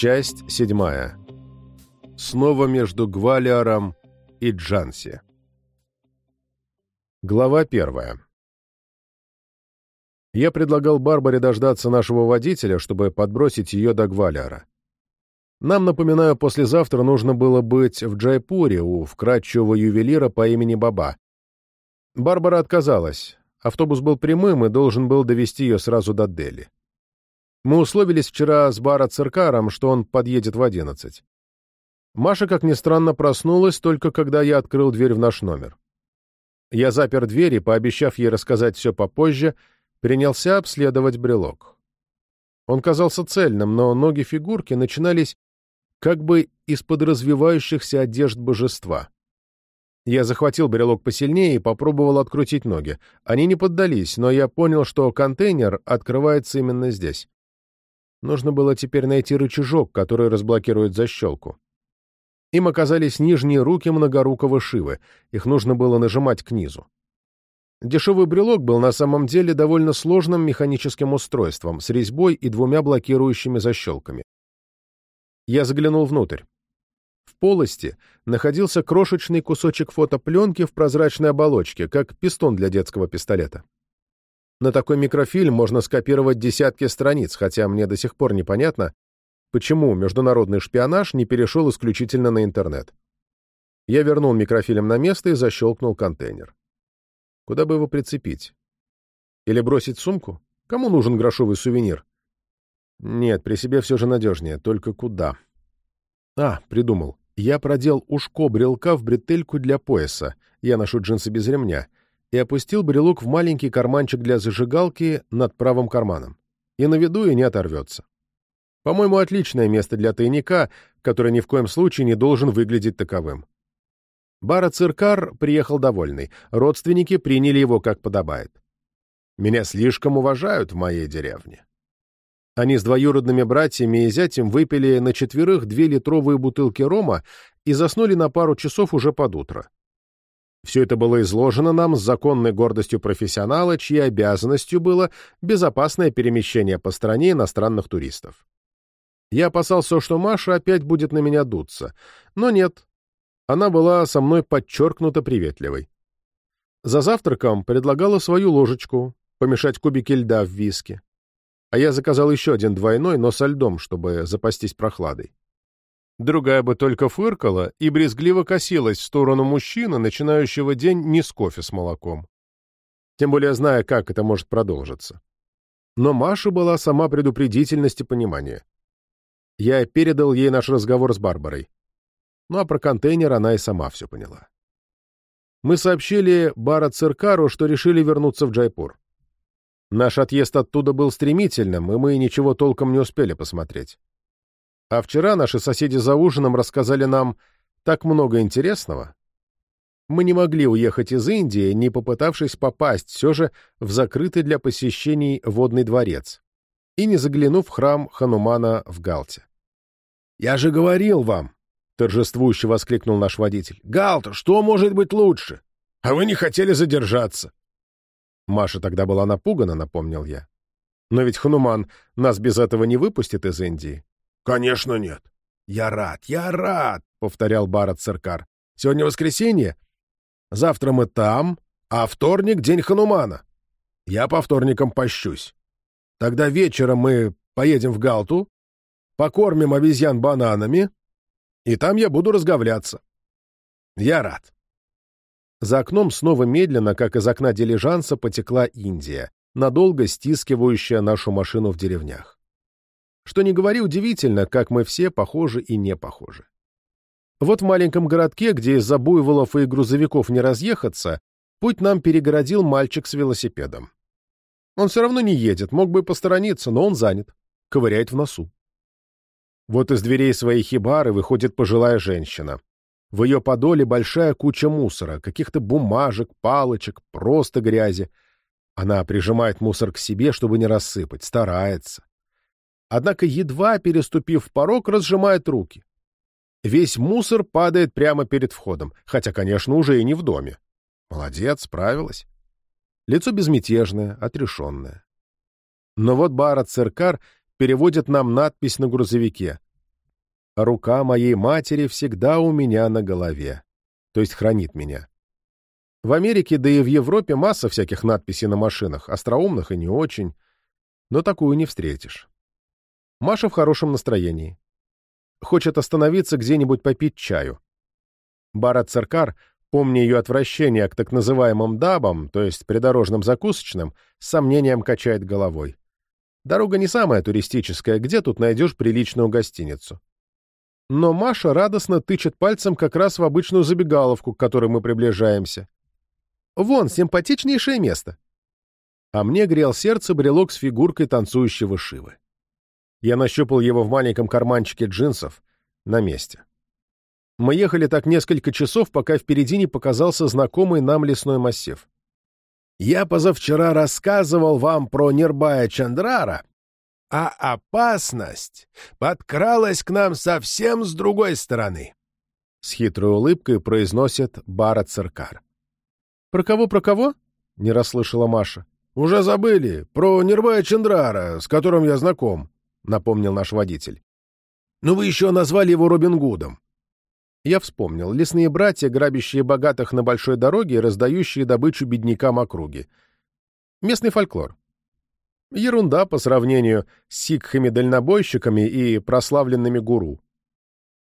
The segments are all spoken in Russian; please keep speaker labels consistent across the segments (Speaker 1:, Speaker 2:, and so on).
Speaker 1: Часть седьмая. Снова между Гвалиаром и Джанси. Глава первая. Я предлагал Барбаре дождаться нашего водителя, чтобы подбросить ее до Гвалиара. Нам, напоминаю, послезавтра нужно было быть в Джайпуре у вкрадчивого ювелира по имени Баба. Барбара отказалась. Автобус был прямым и должен был довести ее сразу до Дели. Мы условились вчера с Бара Циркаром, что он подъедет в одиннадцать. Маша, как ни странно, проснулась только когда я открыл дверь в наш номер. Я запер дверь и, пообещав ей рассказать все попозже, принялся обследовать брелок. Он казался цельным, но ноги фигурки начинались как бы из-под развивающихся одежд божества. Я захватил брелок посильнее и попробовал открутить ноги. Они не поддались, но я понял, что контейнер открывается именно здесь. Нужно было теперь найти рычажок, который разблокирует защелку. Им оказались нижние руки многорукого Шивы, их нужно было нажимать к низу. Дешевый брелок был на самом деле довольно сложным механическим устройством с резьбой и двумя блокирующими защелками. Я заглянул внутрь. В полости находился крошечный кусочек фотопленки в прозрачной оболочке, как пистон для детского пистолета. На такой микрофильм можно скопировать десятки страниц, хотя мне до сих пор непонятно, почему международный шпионаж не перешел исключительно на интернет. Я вернул микрофильм на место и защелкнул контейнер. Куда бы его прицепить? Или бросить сумку? Кому нужен грошовый сувенир? Нет, при себе все же надежнее, только куда? А, придумал. Я продел ушко брелка в бретельку для пояса, я ношу джинсы без ремня — и опустил брелок в маленький карманчик для зажигалки над правым карманом. И на виду и не оторвется. По-моему, отличное место для тайника, который ни в коем случае не должен выглядеть таковым. Бара Циркар приехал довольный. Родственники приняли его как подобает. Меня слишком уважают в моей деревне. Они с двоюродными братьями и зятем выпили на четверых две литровые бутылки рома и заснули на пару часов уже под утро. Все это было изложено нам с законной гордостью профессионала, чьей обязанностью было безопасное перемещение по стране иностранных туристов. Я опасался, что Маша опять будет на меня дуться, но нет. Она была со мной подчеркнуто приветливой. За завтраком предлагала свою ложечку, помешать кубики льда в виске. А я заказал еще один двойной, но со льдом, чтобы запастись прохладой. Другая бы только фыркала и брезгливо косилась в сторону мужчины, начинающего день не с кофе с молоком. Тем более зная, как это может продолжиться. Но Маша была сама предупредительность и понимание. Я передал ей наш разговор с Барбарой. Ну а про контейнер она и сама все поняла. Мы сообщили Бара Циркару, что решили вернуться в Джайпур. Наш отъезд оттуда был стремительным, и мы ничего толком не успели посмотреть. А вчера наши соседи за ужином рассказали нам так много интересного. Мы не могли уехать из Индии, не попытавшись попасть все же в закрытый для посещений водный дворец и не заглянув в храм Ханумана в Галте. «Я же говорил вам!» — торжествующе воскликнул наш водитель. «Галта, что может быть лучше? А вы не хотели задержаться!» Маша тогда была напугана, напомнил я. «Но ведь Хануман нас без этого не выпустит из Индии. «Конечно нет». «Я рад, я рад», — повторял Барат Церкар. «Сегодня воскресенье. Завтра мы там, а вторник — день Ханумана. Я по вторникам пощусь. Тогда вечером мы поедем в Галту, покормим обезьян бананами, и там я буду разговляться. Я рад». За окном снова медленно, как из окна дилижанса, потекла Индия, надолго стискивающая нашу машину в деревнях. Что не говори, удивительно, как мы все похожи и не похожи. Вот в маленьком городке, где из-за буйволов и грузовиков не разъехаться, путь нам перегородил мальчик с велосипедом. Он все равно не едет, мог бы посторониться, но он занят, ковыряет в носу. Вот из дверей своей хибары выходит пожилая женщина. В ее подоле большая куча мусора, каких-то бумажек, палочек, просто грязи. Она прижимает мусор к себе, чтобы не рассыпать, старается однако, едва переступив порог, разжимает руки. Весь мусор падает прямо перед входом, хотя, конечно, уже и не в доме. Молодец, справилась. Лицо безмятежное, отрешенное. Но вот Барат Церкар переводит нам надпись на грузовике. Рука моей матери всегда у меня на голове, то есть хранит меня. В Америке, да и в Европе масса всяких надписей на машинах, остроумных и не очень, но такую не встретишь. Маша в хорошем настроении. Хочет остановиться где-нибудь попить чаю. Барат Церкар, помня ее отвращение к так называемым дабам, то есть придорожным закусочным, с сомнением качает головой. Дорога не самая туристическая, где тут найдешь приличную гостиницу? Но Маша радостно тычет пальцем как раз в обычную забегаловку, к которой мы приближаемся. Вон, симпатичнейшее место. А мне грел сердце брелок с фигуркой танцующего Шивы. Я нащупал его в маленьком карманчике джинсов на месте. Мы ехали так несколько часов, пока впереди не показался знакомый нам лесной массив. «Я позавчера рассказывал вам про Нирбая Чандрара, а опасность подкралась к нам совсем с другой стороны», — с хитрой улыбкой произносит Бара Циркар. «Про кого, про кого?» — не расслышала Маша. «Уже забыли. Про Нирбая Чандрара, с которым я знаком», — напомнил наш водитель. «Ну вы еще назвали его Робин Гудом». Я вспомнил. Лесные братья, грабящие богатых на большой дороге и раздающие добычу беднякам округи. Местный фольклор. Ерунда по сравнению с сикхами-дальнобойщиками и прославленными гуру.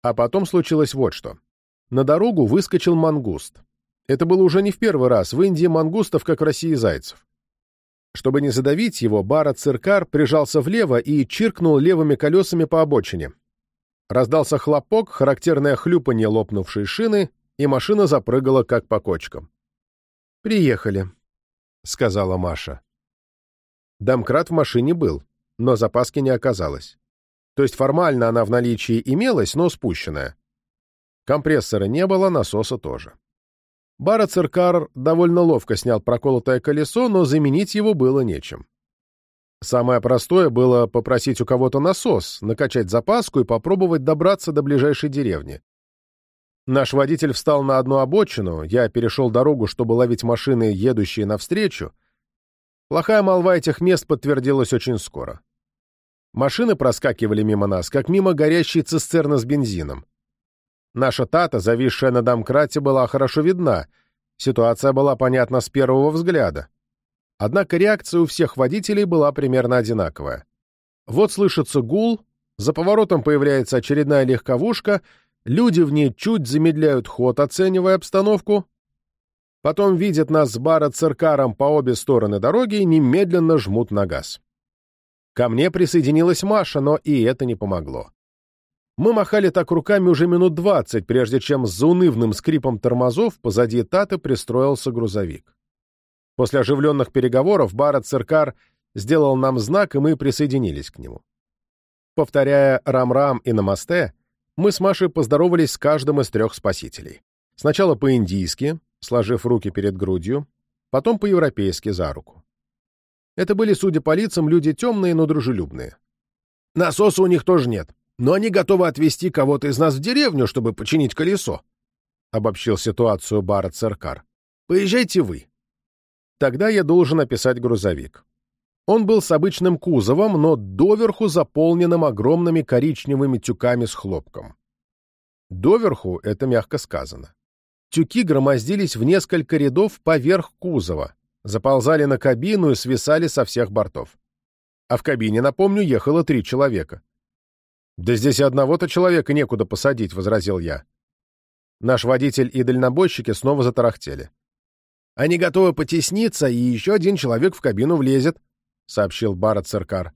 Speaker 1: А потом случилось вот что. На дорогу выскочил мангуст. Это было уже не в первый раз. В Индии мангустов, как в России, зайцев. Чтобы не задавить его, Бара Циркар прижался влево и чиркнул левыми колесами по обочине. Раздался хлопок, характерное хлюпанье лопнувшей шины, и машина запрыгала как по кочкам. «Приехали», — сказала Маша. Домкрат в машине был, но запаски не оказалось. То есть формально она в наличии имелась, но спущенная. Компрессора не было, насоса тоже. Бара Циркар довольно ловко снял проколотое колесо, но заменить его было нечем. Самое простое было попросить у кого-то насос, накачать запаску и попробовать добраться до ближайшей деревни. Наш водитель встал на одну обочину, я перешел дорогу, чтобы ловить машины, едущие навстречу. Плохая молва этих мест подтвердилась очень скоро. Машины проскакивали мимо нас, как мимо горящей цистерны с бензином. Наша Тата, зависшая на домкрате, была хорошо видна. Ситуация была понятна с первого взгляда. Однако реакция у всех водителей была примерно одинаковая. Вот слышится гул, за поворотом появляется очередная легковушка, люди в ней чуть замедляют ход, оценивая обстановку, потом видят нас с бара циркаром по обе стороны дороги и немедленно жмут на газ. Ко мне присоединилась Маша, но и это не помогло. Мы махали так руками уже минут двадцать, прежде чем с заунывным скрипом тормозов позади Таты пристроился грузовик. После оживленных переговоров Барат Циркар сделал нам знак, и мы присоединились к нему. Повторяя «рам-рам» и «намасте», мы с Машей поздоровались с каждым из трех спасителей. Сначала по-индийски, сложив руки перед грудью, потом по-европейски за руку. Это были, судя по лицам, люди темные, но дружелюбные. «Насоса у них тоже нет, но они готовы отвезти кого-то из нас в деревню, чтобы починить колесо», — обобщил ситуацию Барат Церкар. «Поезжайте вы. Тогда я должен описать грузовик. Он был с обычным кузовом, но доверху заполненным огромными коричневыми тюками с хлопком. Доверху — это мягко сказано. Тюки громоздились в несколько рядов поверх кузова, заползали на кабину и свисали со всех бортов. А в кабине, напомню, ехало три человека. «Да здесь и одного-то человека некуда посадить», — возразил я. Наш водитель и дальнобойщики снова затарахтели. Они готовы потесниться, и еще один человек в кабину влезет», — сообщил Барат Церкар.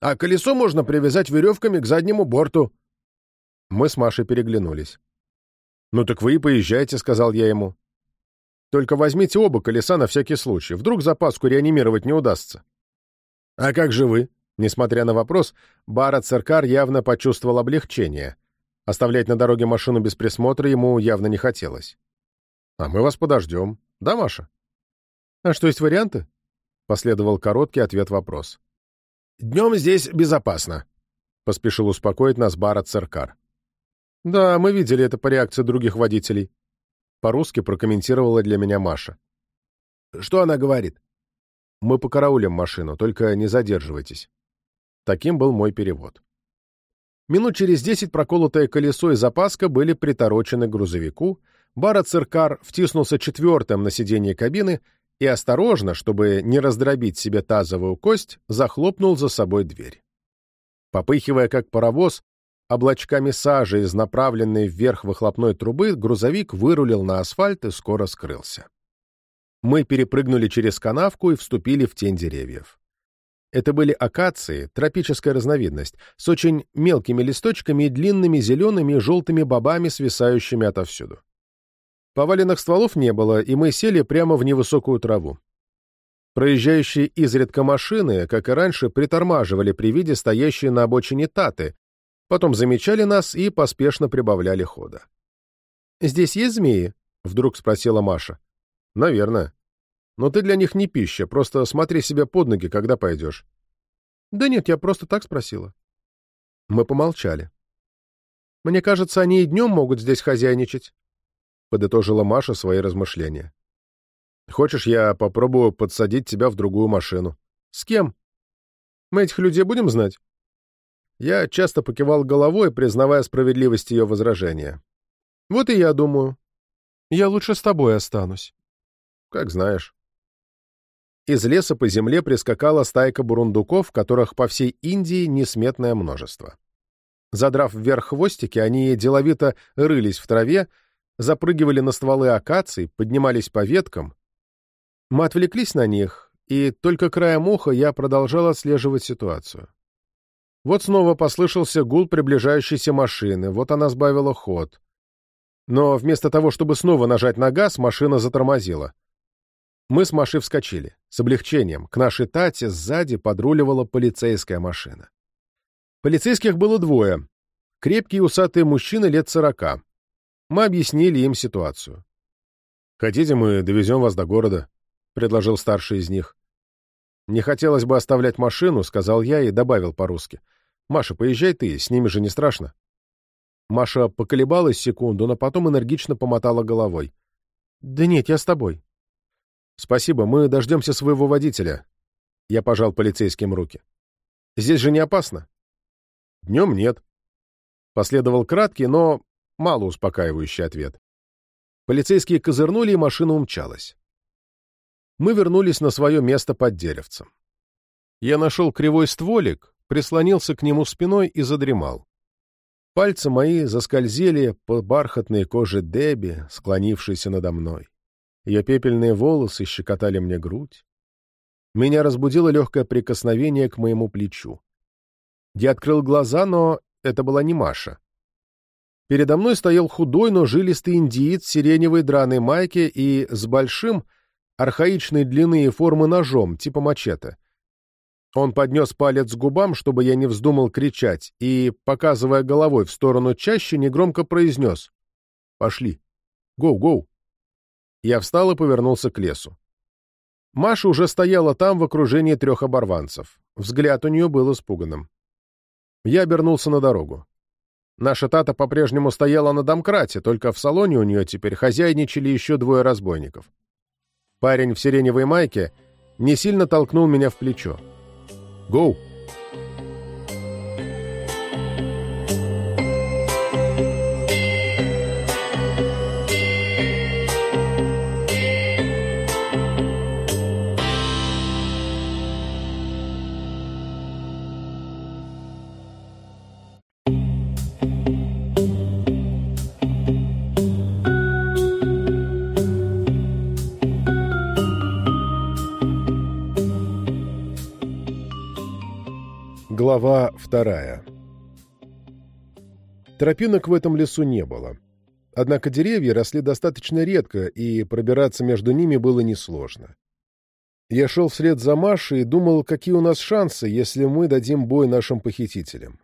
Speaker 1: «А колесо можно привязать веревками к заднему борту». Мы с Машей переглянулись. «Ну так вы и поезжайте», — сказал я ему. «Только возьмите оба колеса на всякий случай. Вдруг запаску реанимировать не удастся». «А как же вы?» Несмотря на вопрос, Барат Церкар явно почувствовал облегчение. Оставлять на дороге машину без присмотра ему явно не хотелось. «А мы вас подождем», да, Маша? А что, есть варианты? Последовал короткий ответ-вопрос. «Днем здесь безопасно», — поспешил успокоить нас Барат Церкар. «Да, мы видели это по реакции других водителей», — по-русски прокомментировала для меня Маша. «Что она говорит?» «Мы покараулим машину, только не задерживайтесь». Таким был мой перевод. Минут через десять проколотое колесо и запаска были приторочены к грузовику, Бара-циркар втиснулся четвертым на сиденье кабины и осторожно, чтобы не раздробить себе тазовую кость, захлопнул за собой дверь. Попыхивая как паровоз, облачками сажи из направленной вверх выхлопной трубы, грузовик вырулил на асфальт и скоро скрылся. Мы перепрыгнули через канавку и вступили в тень деревьев. Это были акации, тропическая разновидность, с очень мелкими листочками и длинными зелеными и желтыми бобами, свисающими отовсюду. Поваленных стволов не было, и мы сели прямо в невысокую траву. Проезжающие изредка машины, как и раньше, притормаживали при виде стоящей на обочине таты, потом замечали нас и поспешно прибавляли хода. «Здесь есть змеи?» — вдруг спросила Маша. «Наверное. Но ты для них не пища, просто смотри себе под ноги, когда пойдешь». «Да нет, я просто так спросила». Мы помолчали. «Мне кажется, они и днем могут здесь хозяйничать», — подытожила Маша свои размышления. «Хочешь, я попробую подсадить тебя в другую машину?» «С кем? Мы этих людей будем знать?» Я часто покивал головой, признавая справедливость ее возражения. «Вот и я думаю. Я лучше с тобой останусь». «Как знаешь». Из леса по земле прискакала стайка бурундуков, которых по всей Индии несметное множество. Задрав вверх хвостики, они деловито рылись в траве, запрыгивали на стволы акаций, поднимались по веткам. Мы отвлеклись на них, и только краем уха я продолжал отслеживать ситуацию. Вот снова послышался гул приближающейся машины, вот она сбавила ход. Но вместо того, чтобы снова нажать на газ, машина затормозила. Мы с Машей вскочили. С облегчением. К нашей Тате сзади подруливала полицейская машина. Полицейских было двое. Крепкие усатые мужчины лет сорока. Мы объяснили им ситуацию. «Хотите, мы довезем вас до города?» — предложил старший из них. «Не хотелось бы оставлять машину», — сказал я и добавил по-русски. «Маша, поезжай ты, с ними же не страшно». Маша поколебалась секунду, но потом энергично помотала головой. «Да нет, я с тобой». «Спасибо, мы дождемся своего водителя». Я пожал полицейским руки. «Здесь же не опасно?» «Днем нет». Последовал краткий, но мало успокаивающий ответ. Полицейские козырнули, и машина умчалась. Мы вернулись на свое место под деревцем. Я нашел кривой стволик, прислонился к нему спиной и задремал. Пальцы мои заскользили по бархатной коже Деби, склонившейся надо мной. Ее пепельные волосы щекотали мне грудь. Меня разбудило легкое прикосновение к моему плечу. Я открыл глаза, но это была не Маша. Передо мной стоял худой, но жилистый индиец в сиреневой драной майке и с большим, архаичной длины и формы ножом, типа мачете. Он поднес палец к губам, чтобы я не вздумал кричать, и, показывая головой в сторону чаще, негромко произнес «Пошли! Гоу-гоу!» Я встал и повернулся к лесу. Маша уже стояла там в окружении трех оборванцев. Взгляд у нее был испуганным. Я обернулся на дорогу. Наша Тата по-прежнему стояла на домкрате, только в салоне у нее теперь хозяйничали еще двое разбойников. Парень в сиреневой майке не сильно толкнул меня в плечо. «Гоу!» Глава вторая Тропинок в этом лесу не было. Однако деревья росли достаточно редко, и пробираться между ними было несложно. Я шел вслед за Машей и думал, какие у нас шансы, если мы дадим бой нашим похитителям.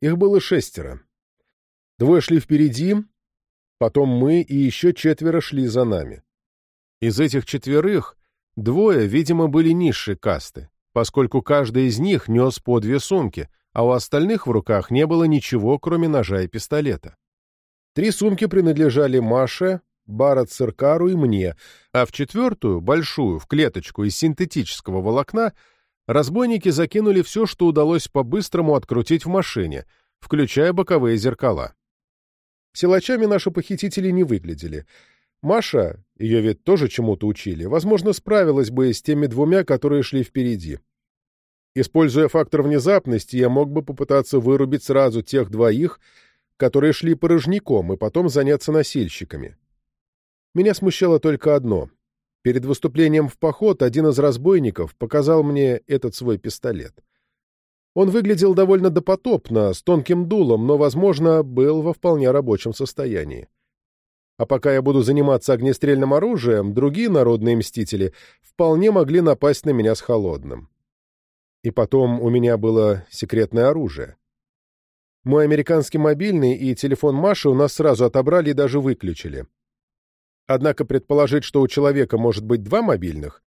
Speaker 1: Их было шестеро. Двое шли впереди, потом мы и еще четверо шли за нами. Из этих четверых двое, видимо, были низшей касты поскольку каждый из них нес по две сумки, а у остальных в руках не было ничего, кроме ножа и пистолета. Три сумки принадлежали Маше, Барат Циркару и мне, а в четвертую, большую, в клеточку из синтетического волокна, разбойники закинули все, что удалось по-быстрому открутить в машине, включая боковые зеркала. Силачами наши похитители не выглядели. Маша, ее ведь тоже чему-то учили, возможно, справилась бы с теми двумя, которые шли впереди. Используя фактор внезапности, я мог бы попытаться вырубить сразу тех двоих, которые шли порожняком, и потом заняться носильщиками. Меня смущало только одно. Перед выступлением в поход один из разбойников показал мне этот свой пистолет. Он выглядел довольно допотопно, с тонким дулом, но, возможно, был во вполне рабочем состоянии. А пока я буду заниматься огнестрельным оружием, другие народные мстители вполне могли напасть на меня с холодным. И потом у меня было секретное оружие. Мой американский мобильный и телефон Маши у нас сразу отобрали и даже выключили. Однако предположить, что у человека может быть два мобильных,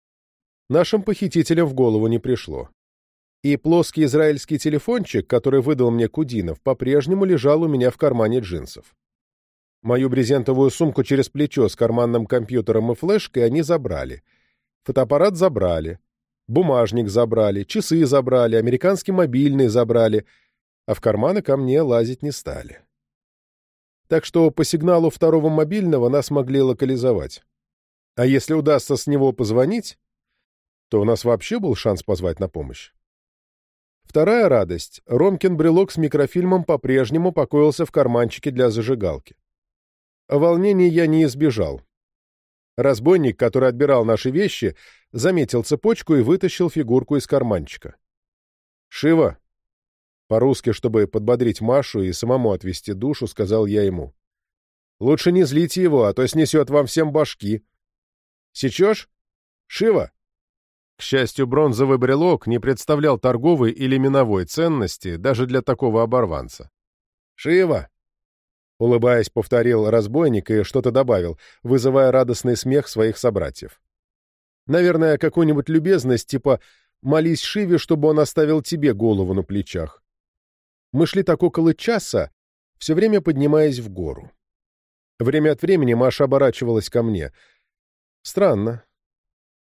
Speaker 1: нашим похитителям в голову не пришло. И плоский израильский телефончик, который выдал мне Кудинов, по-прежнему лежал у меня в кармане джинсов. Мою брезентовую сумку через плечо с карманным компьютером и флешкой они забрали. Фотоаппарат забрали. Бумажник забрали, часы забрали, американский мобильный забрали, а в карманы ко мне лазить не стали так что по сигналу второго мобильного нас могли локализовать. А если удастся с него позвонить, то у нас вообще был шанс позвать на помощь. Вторая радость — Ромкин брелок с микрофильмом по-прежнему покоился в карманчике для зажигалки. О волнении я не избежал. Разбойник, который отбирал наши вещи, заметил цепочку и вытащил фигурку из карманчика. «Шива, по-русски, чтобы подбодрить Машу и самому отвести душу, сказал я ему. «Лучше не злите его, а то снесет вам всем башки. Сечешь? Шива!» К счастью, бронзовый брелок не представлял торговой или миновой ценности даже для такого оборванца. «Шива!» Улыбаясь, повторил разбойник и что-то добавил, вызывая радостный смех своих собратьев. Наверное, какую-нибудь любезность, типа «молись Шиве, чтобы он оставил тебе голову на плечах». Мы шли так около часа, все время поднимаясь в гору. Время от времени Маша оборачивалась ко мне. Странно.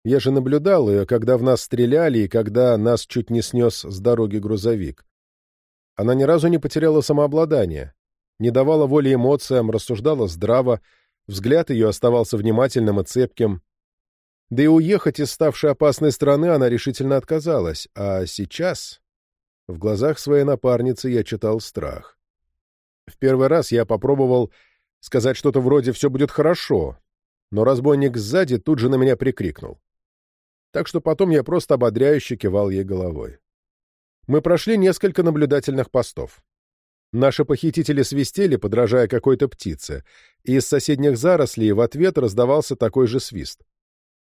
Speaker 1: Я же наблюдал ее, когда в нас стреляли и когда нас чуть не снес с дороги грузовик. Она ни разу не потеряла самообладание, не давала воли эмоциям, рассуждала здраво, взгляд ее оставался внимательным и цепким. Да и уехать из ставшей опасной страны она решительно отказалась, а сейчас в глазах своей напарницы я читал страх. В первый раз я попробовал сказать что-то вроде «все будет хорошо», но разбойник сзади тут же на меня прикрикнул. Так что потом я просто ободряюще кивал ей головой. Мы прошли несколько наблюдательных постов. Наши похитители свистели, подражая какой-то птице, и из соседних зарослей в ответ раздавался такой же свист.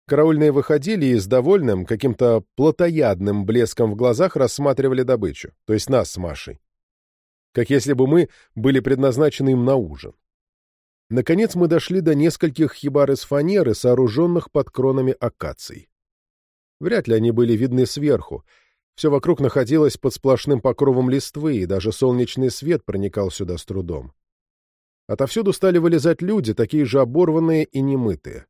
Speaker 1: Караульные выходили и с довольным, каким-то плотоядным блеском в глазах рассматривали добычу, то есть нас с Машей. Как если бы мы были предназначены им на ужин. Наконец мы дошли до нескольких хибар из фанеры, сооруженных под кронами акаций. Вряд ли они были видны сверху. Все вокруг находилось под сплошным покровом листвы, и даже солнечный свет проникал сюда с трудом. Отовсюду стали вылезать люди, такие же оборванные и немытые.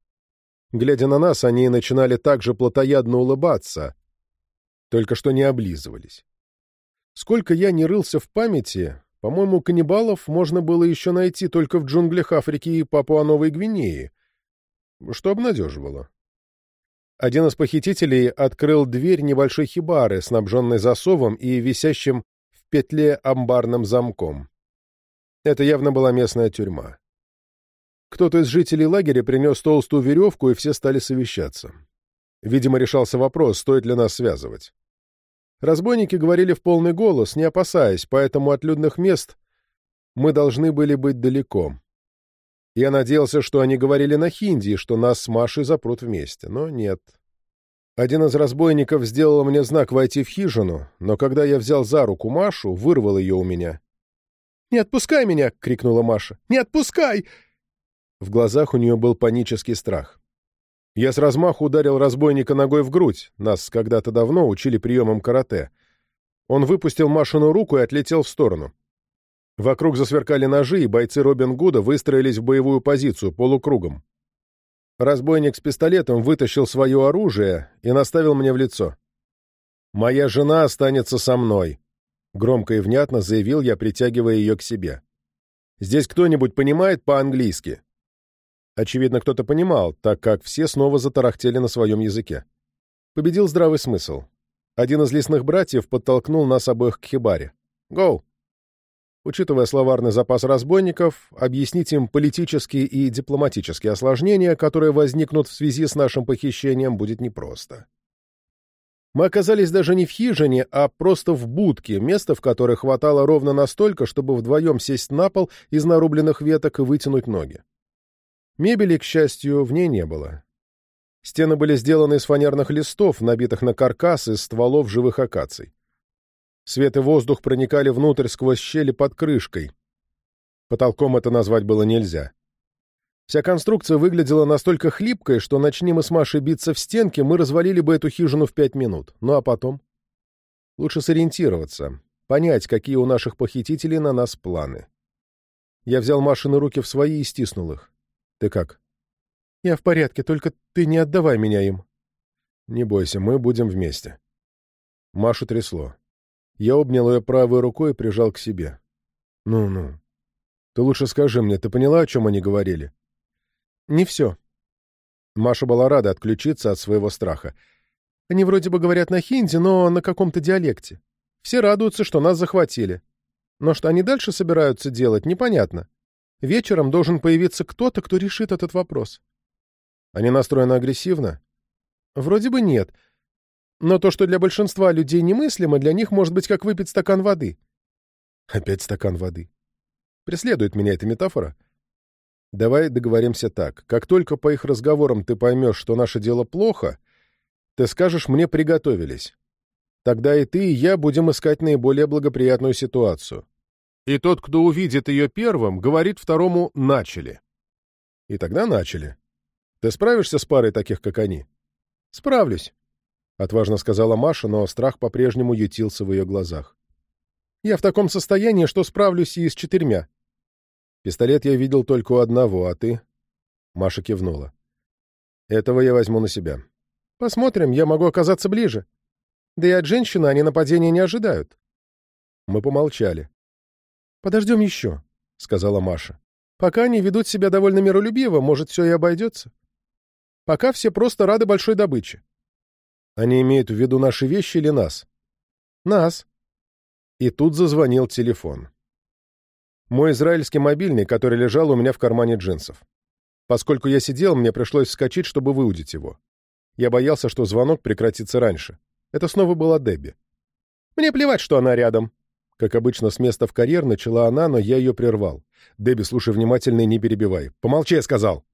Speaker 1: Глядя на нас, они начинали так же плотоядно улыбаться, только что не облизывались. Сколько я не рылся в памяти, по-моему, каннибалов можно было еще найти только в джунглях Африки и Папуа-Новой Гвинеи, что обнадеживало. Один из похитителей открыл дверь небольшой хибары, снабженной засовом и висящим в петле амбарным замком. Это явно была местная тюрьма. Кто-то из жителей лагеря принес толстую веревку, и все стали совещаться. Видимо, решался вопрос, стоит ли нас связывать. Разбойники говорили в полный голос, не опасаясь, поэтому от людных мест мы должны были быть далеко. Я надеялся, что они говорили на хинди, что нас с Машей запрут вместе, но нет. Один из разбойников сделал мне знак войти в хижину, но когда я взял за руку Машу, вырвал ее у меня. «Не отпускай меня!» — крикнула Маша. «Не отпускай!» В глазах у нее был панический страх. Я с размаху ударил разбойника ногой в грудь, нас когда-то давно учили приемам карате. Он выпустил Машину руку и отлетел в сторону. Вокруг засверкали ножи, и бойцы Робин Гуда выстроились в боевую позицию, полукругом. Разбойник с пистолетом вытащил свое оружие и наставил мне в лицо. «Моя жена останется со мной», Громко и внятно заявил я, притягивая ее к себе. «Здесь кто-нибудь понимает по-английски?» Очевидно, кто-то понимал, так как все снова затарахтели на своем языке. Победил здравый смысл. Один из лесных братьев подтолкнул нас обоих к хибаре. «Гоу!» Учитывая словарный запас разбойников, объяснить им политические и дипломатические осложнения, которые возникнут в связи с нашим похищением, будет непросто. Мы оказались даже не в хижине, а просто в будке, места в которой хватало ровно настолько, чтобы вдвоем сесть на пол из нарубленных веток и вытянуть ноги. Мебели, к счастью, в ней не было. Стены были сделаны из фанерных листов, набитых на каркас из стволов живых акаций. Свет и воздух проникали внутрь сквозь щели под крышкой. Потолком это назвать было нельзя. Вся конструкция выглядела настолько хлипкой, что начни мы с Машей биться в стенки, мы развалили бы эту хижину в пять минут. Ну а потом? Лучше сориентироваться, понять, какие у наших похитителей на нас планы. Я взял Машины руки в свои и стиснул их. «Ты как?» «Я в порядке, только ты не отдавай меня им». «Не бойся, мы будем вместе». Машу трясло. Я обнял ее правой рукой и прижал к себе. «Ну-ну. Ты лучше скажи мне, ты поняла, о чем они говорили?» «Не все». Маша была рада отключиться от своего страха. «Они вроде бы говорят на хинди, но на каком-то диалекте. Все радуются, что нас захватили. Но что они дальше собираются делать, непонятно. Вечером должен появиться кто-то, кто решит этот вопрос». «Они настроены агрессивно?» «Вроде бы нет». Но то, что для большинства людей немыслимо, для них может быть как выпить стакан воды. Опять стакан воды. Преследует меня эта метафора. Давай договоримся так. Как только по их разговорам ты поймешь, что наше дело плохо, ты скажешь «мне приготовились». Тогда и ты, и я будем искать наиболее благоприятную ситуацию. И тот, кто увидит ее первым, говорит второму «начали». И тогда начали. Ты справишься с парой таких, как они? Справлюсь. — отважно сказала Маша, но страх по-прежнему ютился в ее глазах. «Я в таком состоянии, что справлюсь и с четырьмя». «Пистолет я видел только у одного, а ты?» Маша кивнула. «Этого я возьму на себя». «Посмотрим, я могу оказаться ближе. Да и от женщины они нападения не ожидают». Мы помолчали. «Подождем еще», — сказала Маша. «Пока они ведут себя довольно миролюбиво, может, все и обойдется. Пока все просто рады большой добыче. Они имеют в виду наши вещи или нас? Нас. И тут зазвонил телефон. Мой израильский мобильный, который лежал у меня в кармане джинсов. Поскольку я сидел, мне пришлось вскочить, чтобы выудить его. Я боялся, что звонок прекратится раньше. Это снова была Дебби. «Мне плевать, что она рядом». Как обычно, с места в карьер начала она, но я ее прервал. «Дебби, слушай внимательно и не перебивай. Помолчи, я сказал!»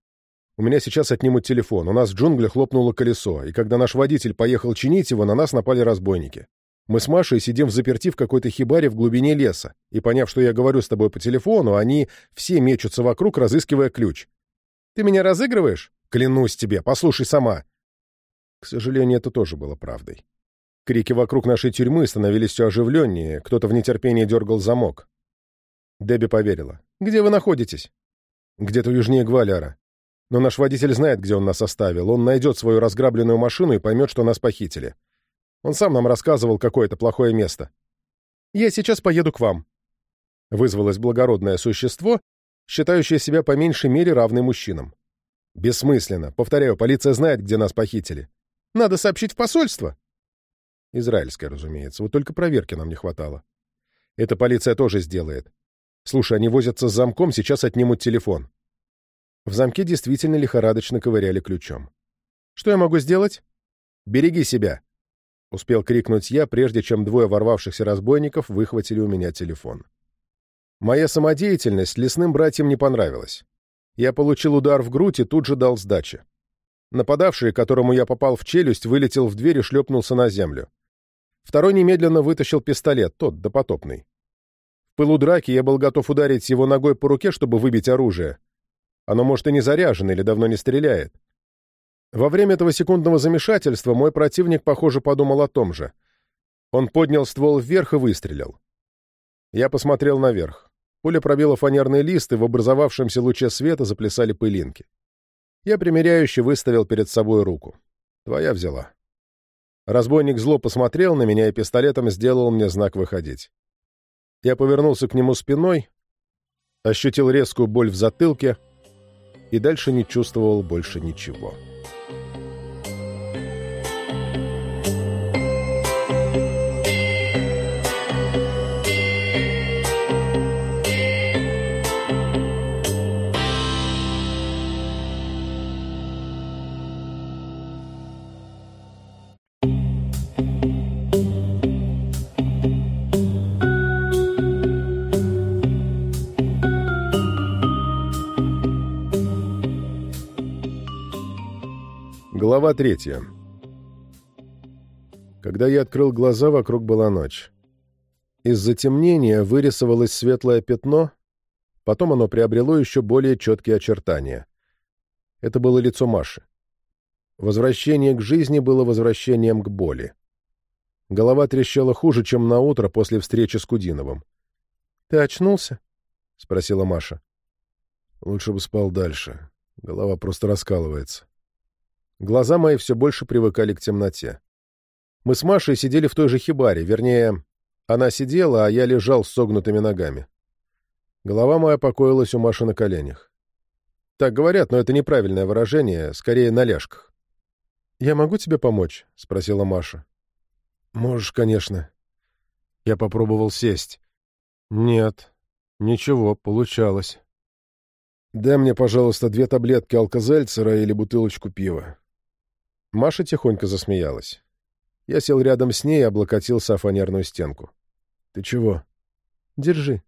Speaker 1: У меня сейчас отнимут телефон. У нас в джунглях хлопнуло колесо, и когда наш водитель поехал чинить его, на нас напали разбойники. Мы с Машей сидим в заперти в какой-то хибаре в глубине леса, и, поняв, что я говорю с тобой по телефону, они все мечутся вокруг, разыскивая ключ. «Ты меня разыгрываешь?» «Клянусь тебе, послушай сама!» К сожалению, это тоже было правдой. Крики вокруг нашей тюрьмы становились все оживленнее, кто-то в нетерпении дергал замок. Дебби поверила. «Где вы находитесь?» «Где-то южнее Гваляра. Но наш водитель знает, где он нас оставил. Он найдет свою разграбленную машину и поймет, что нас похитили. Он сам нам рассказывал, какое это плохое место. «Я сейчас поеду к вам», — вызвалось благородное существо, считающее себя по меньшей мере равной мужчинам. «Бессмысленно. Повторяю, полиция знает, где нас похитили. Надо сообщить в посольство». Израильское, разумеется. Вот только проверки нам не хватало. Это полиция тоже сделает. Слушай, они возятся с замком, сейчас отнимут телефон. В замке действительно лихорадочно ковыряли ключом. «Что я могу сделать?» «Береги себя!» — успел крикнуть я, прежде чем двое ворвавшихся разбойников выхватили у меня телефон. Моя самодеятельность лесным братьям не понравилась. Я получил удар в грудь и тут же дал сдачи. Нападавший, которому я попал в челюсть, вылетел в дверь и шлепнулся на землю. Второй немедленно вытащил пистолет, тот, допотопный. В пылу драки я был готов ударить его ногой по руке, чтобы выбить оружие, оно, может, и не заряжено или давно не стреляет. Во время этого секундного замешательства мой противник, похоже, подумал о том же. Он поднял ствол вверх и выстрелил. Я посмотрел наверх. Пуля пробила фанерный лист, и в образовавшемся луче света заплясали пылинки. Я примеряюще выставил перед собой руку. Твоя взяла. Разбойник зло посмотрел на меня и пистолетом сделал мне знак выходить. Я повернулся к нему спиной, ощутил резкую боль в затылке и дальше не чувствовал больше ничего. Глава третья. Когда я открыл глаза, вокруг была ночь. Из затемнения вырисовалось светлое пятно, потом оно приобрело еще более четкие очертания. Это было лицо Маши. Возвращение к жизни было возвращением к боли. Голова трещала хуже, чем на утро после встречи с Кудиновым. «Ты очнулся?» — спросила Маша. «Лучше бы спал дальше. Голова просто раскалывается». Глаза мои все больше привыкали к темноте. Мы с Машей сидели в той же хибаре, вернее, она сидела, а я лежал с согнутыми ногами. Голова моя покоилась у Маши на коленях. Так говорят, но это неправильное выражение, скорее на ляжках. «Я могу тебе помочь?» — спросила Маша. «Можешь, конечно». Я попробовал сесть. «Нет, ничего, получалось». «Дай мне, пожалуйста, две таблетки алкозельцера или бутылочку пива». Маша тихонько засмеялась. Я сел рядом с ней и облокотился о фанерную стенку. «Ты чего?» «Держи».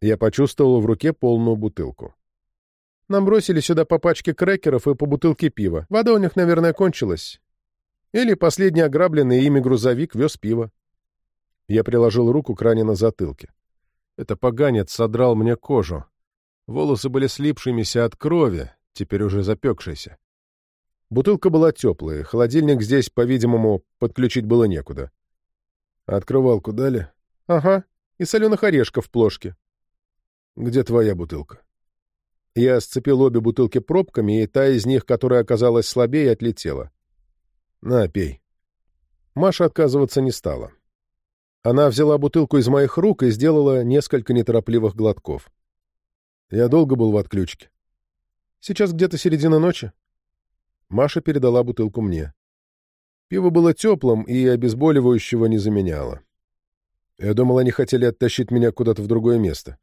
Speaker 1: Я почувствовал в руке полную бутылку. «Нам бросили сюда по пачке крекеров и по бутылке пива. Вода у них, наверное, кончилась. Или последний ограбленный ими грузовик вез пиво». Я приложил руку к ране на затылке. Это поганец содрал мне кожу. Волосы были слипшимися от крови, теперь уже запекшейся. Бутылка была теплая, холодильник здесь, по-видимому, подключить было некуда. Открывалку дали? Ага, и соленых орешков в плошке. Где твоя бутылка? Я сцепил обе бутылки пробками, и та из них, которая оказалась слабее, отлетела. На, пей. Маша отказываться не стала. Она взяла бутылку из моих рук и сделала несколько неторопливых глотков. Я долго был в отключке. Сейчас где-то середина ночи. Маша передала бутылку мне. Пиво было теплым и обезболивающего не заменяло. Я думал, они хотели оттащить меня куда-то в другое место.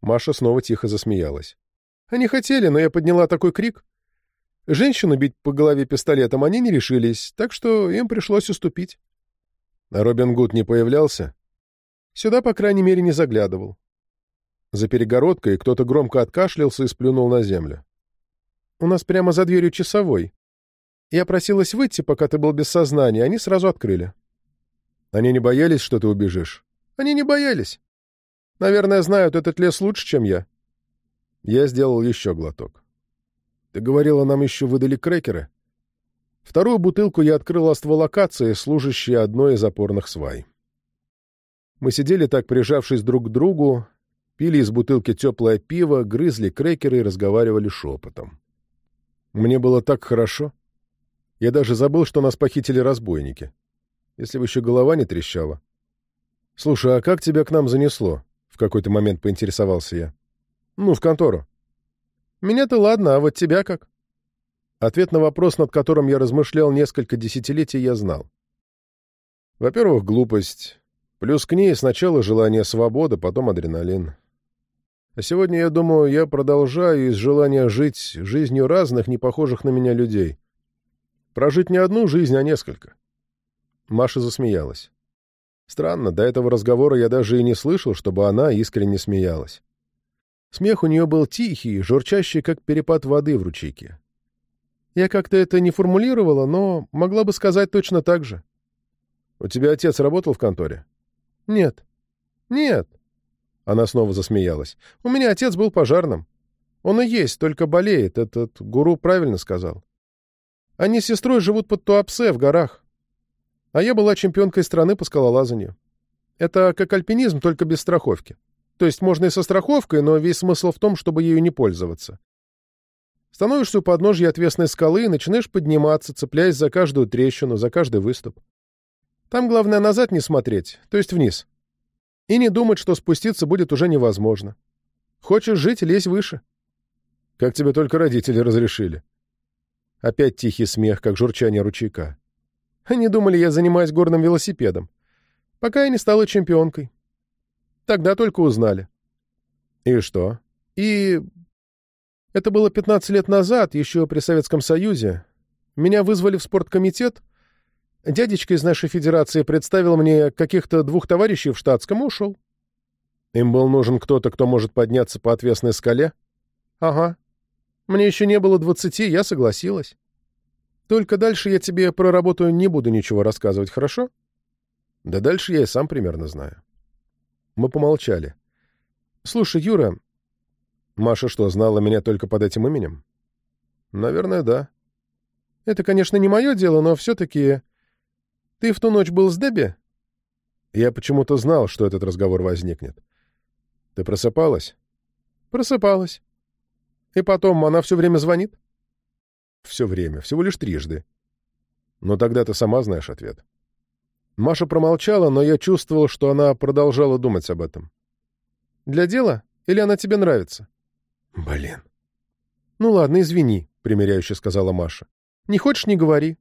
Speaker 1: Маша снова тихо засмеялась. Они хотели, но я подняла такой крик. Женщину бить по голове пистолетом они не решились, так что им пришлось уступить. А Робин Гуд не появлялся? Сюда, по крайней мере, не заглядывал. За перегородкой кто-то громко откашлялся и сплюнул на землю. У нас прямо за дверью часовой. Я просилась выйти, пока ты был без сознания, они сразу открыли. Они не боялись, что ты убежишь? Они не боялись. Наверное, знают этот лес лучше, чем я. Я сделал еще глоток. Ты говорила, нам еще выдали крекеры? Вторую бутылку я открыл стволокации, служащей одной из опорных свай. Мы сидели так, прижавшись друг к другу, пили из бутылки теплое пиво, грызли крекеры и разговаривали шепотом. Мне было так хорошо. Я даже забыл, что нас похитили разбойники. Если бы еще голова не трещала. Слушай, а как тебя к нам занесло? В какой-то момент поинтересовался я. Ну, в контору. Меня-то ладно, а вот тебя как? Ответ на вопрос, над которым я размышлял несколько десятилетий, я знал. Во-первых, глупость. Плюс к ней сначала желание свободы, потом адреналин. А сегодня, я думаю, я продолжаю из желания жить жизнью разных, не похожих на меня людей. Прожить не одну жизнь, а несколько. Маша засмеялась. Странно, до этого разговора я даже и не слышал, чтобы она искренне смеялась. Смех у нее был тихий, журчащий, как перепад воды в ручейке. Я как-то это не формулировала, но могла бы сказать точно так же. «У тебя отец работал в конторе?» «Нет». «Нет. Она снова засмеялась. «У меня отец был пожарным. Он и есть, только болеет, этот гуру правильно сказал. Они с сестрой живут под Туапсе в горах. А я была чемпионкой страны по скалолазанию. Это как альпинизм, только без страховки. То есть можно и со страховкой, но весь смысл в том, чтобы ею не пользоваться. Становишься у подножья отвесной скалы и начинаешь подниматься, цепляясь за каждую трещину, за каждый выступ. Там главное назад не смотреть, то есть вниз. И не думать, что спуститься будет уже невозможно. Хочешь жить — лезь выше. Как тебе только родители разрешили. Опять тихий смех, как журчание ручейка. Они думали, я занимаюсь горным велосипедом. Пока я не стала чемпионкой. Тогда только узнали. И что? И... Это было 15 лет назад, еще при Советском Союзе. Меня вызвали в спорткомитет. Дядечка из нашей федерации представил мне каких-то двух товарищей в штатском и ушел. Им был нужен кто-то, кто может подняться по отвесной скале? Ага. Мне еще не было двадцати, я согласилась. Только дальше я тебе про работу не буду ничего рассказывать, хорошо? Да дальше я и сам примерно знаю. Мы помолчали. Слушай, Юра, Маша что, знала меня только под этим именем? Наверное, да. Это, конечно, не мое дело, но все-таки... Ты в ту ночь был с Дебби? Я почему-то знал, что этот разговор возникнет. Ты просыпалась? Просыпалась. И потом, она все время звонит? Все время, всего лишь трижды. Но тогда ты сама знаешь ответ. Маша промолчала, но я чувствовал, что она продолжала думать об этом. «Для дела? Или она тебе нравится?» «Блин». «Ну ладно, извини», — примиряюще сказала Маша. «Не хочешь — не говори».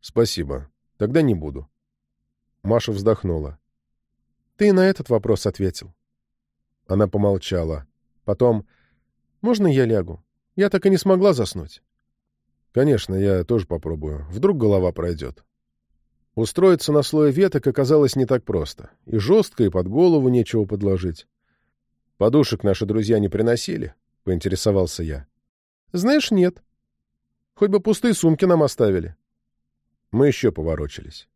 Speaker 1: «Спасибо. Тогда не буду». Маша вздохнула. «Ты на этот вопрос ответил». Она помолчала. Потом «Можно я лягу? Я так и не смогла заснуть». «Конечно, я тоже попробую. Вдруг голова пройдет». Устроиться на слое веток оказалось не так просто. И жестко, и под голову нечего подложить. «Подушек наши друзья не приносили?» — поинтересовался я. «Знаешь, нет. Хоть бы пустые сумки нам оставили». Мы еще поворочились.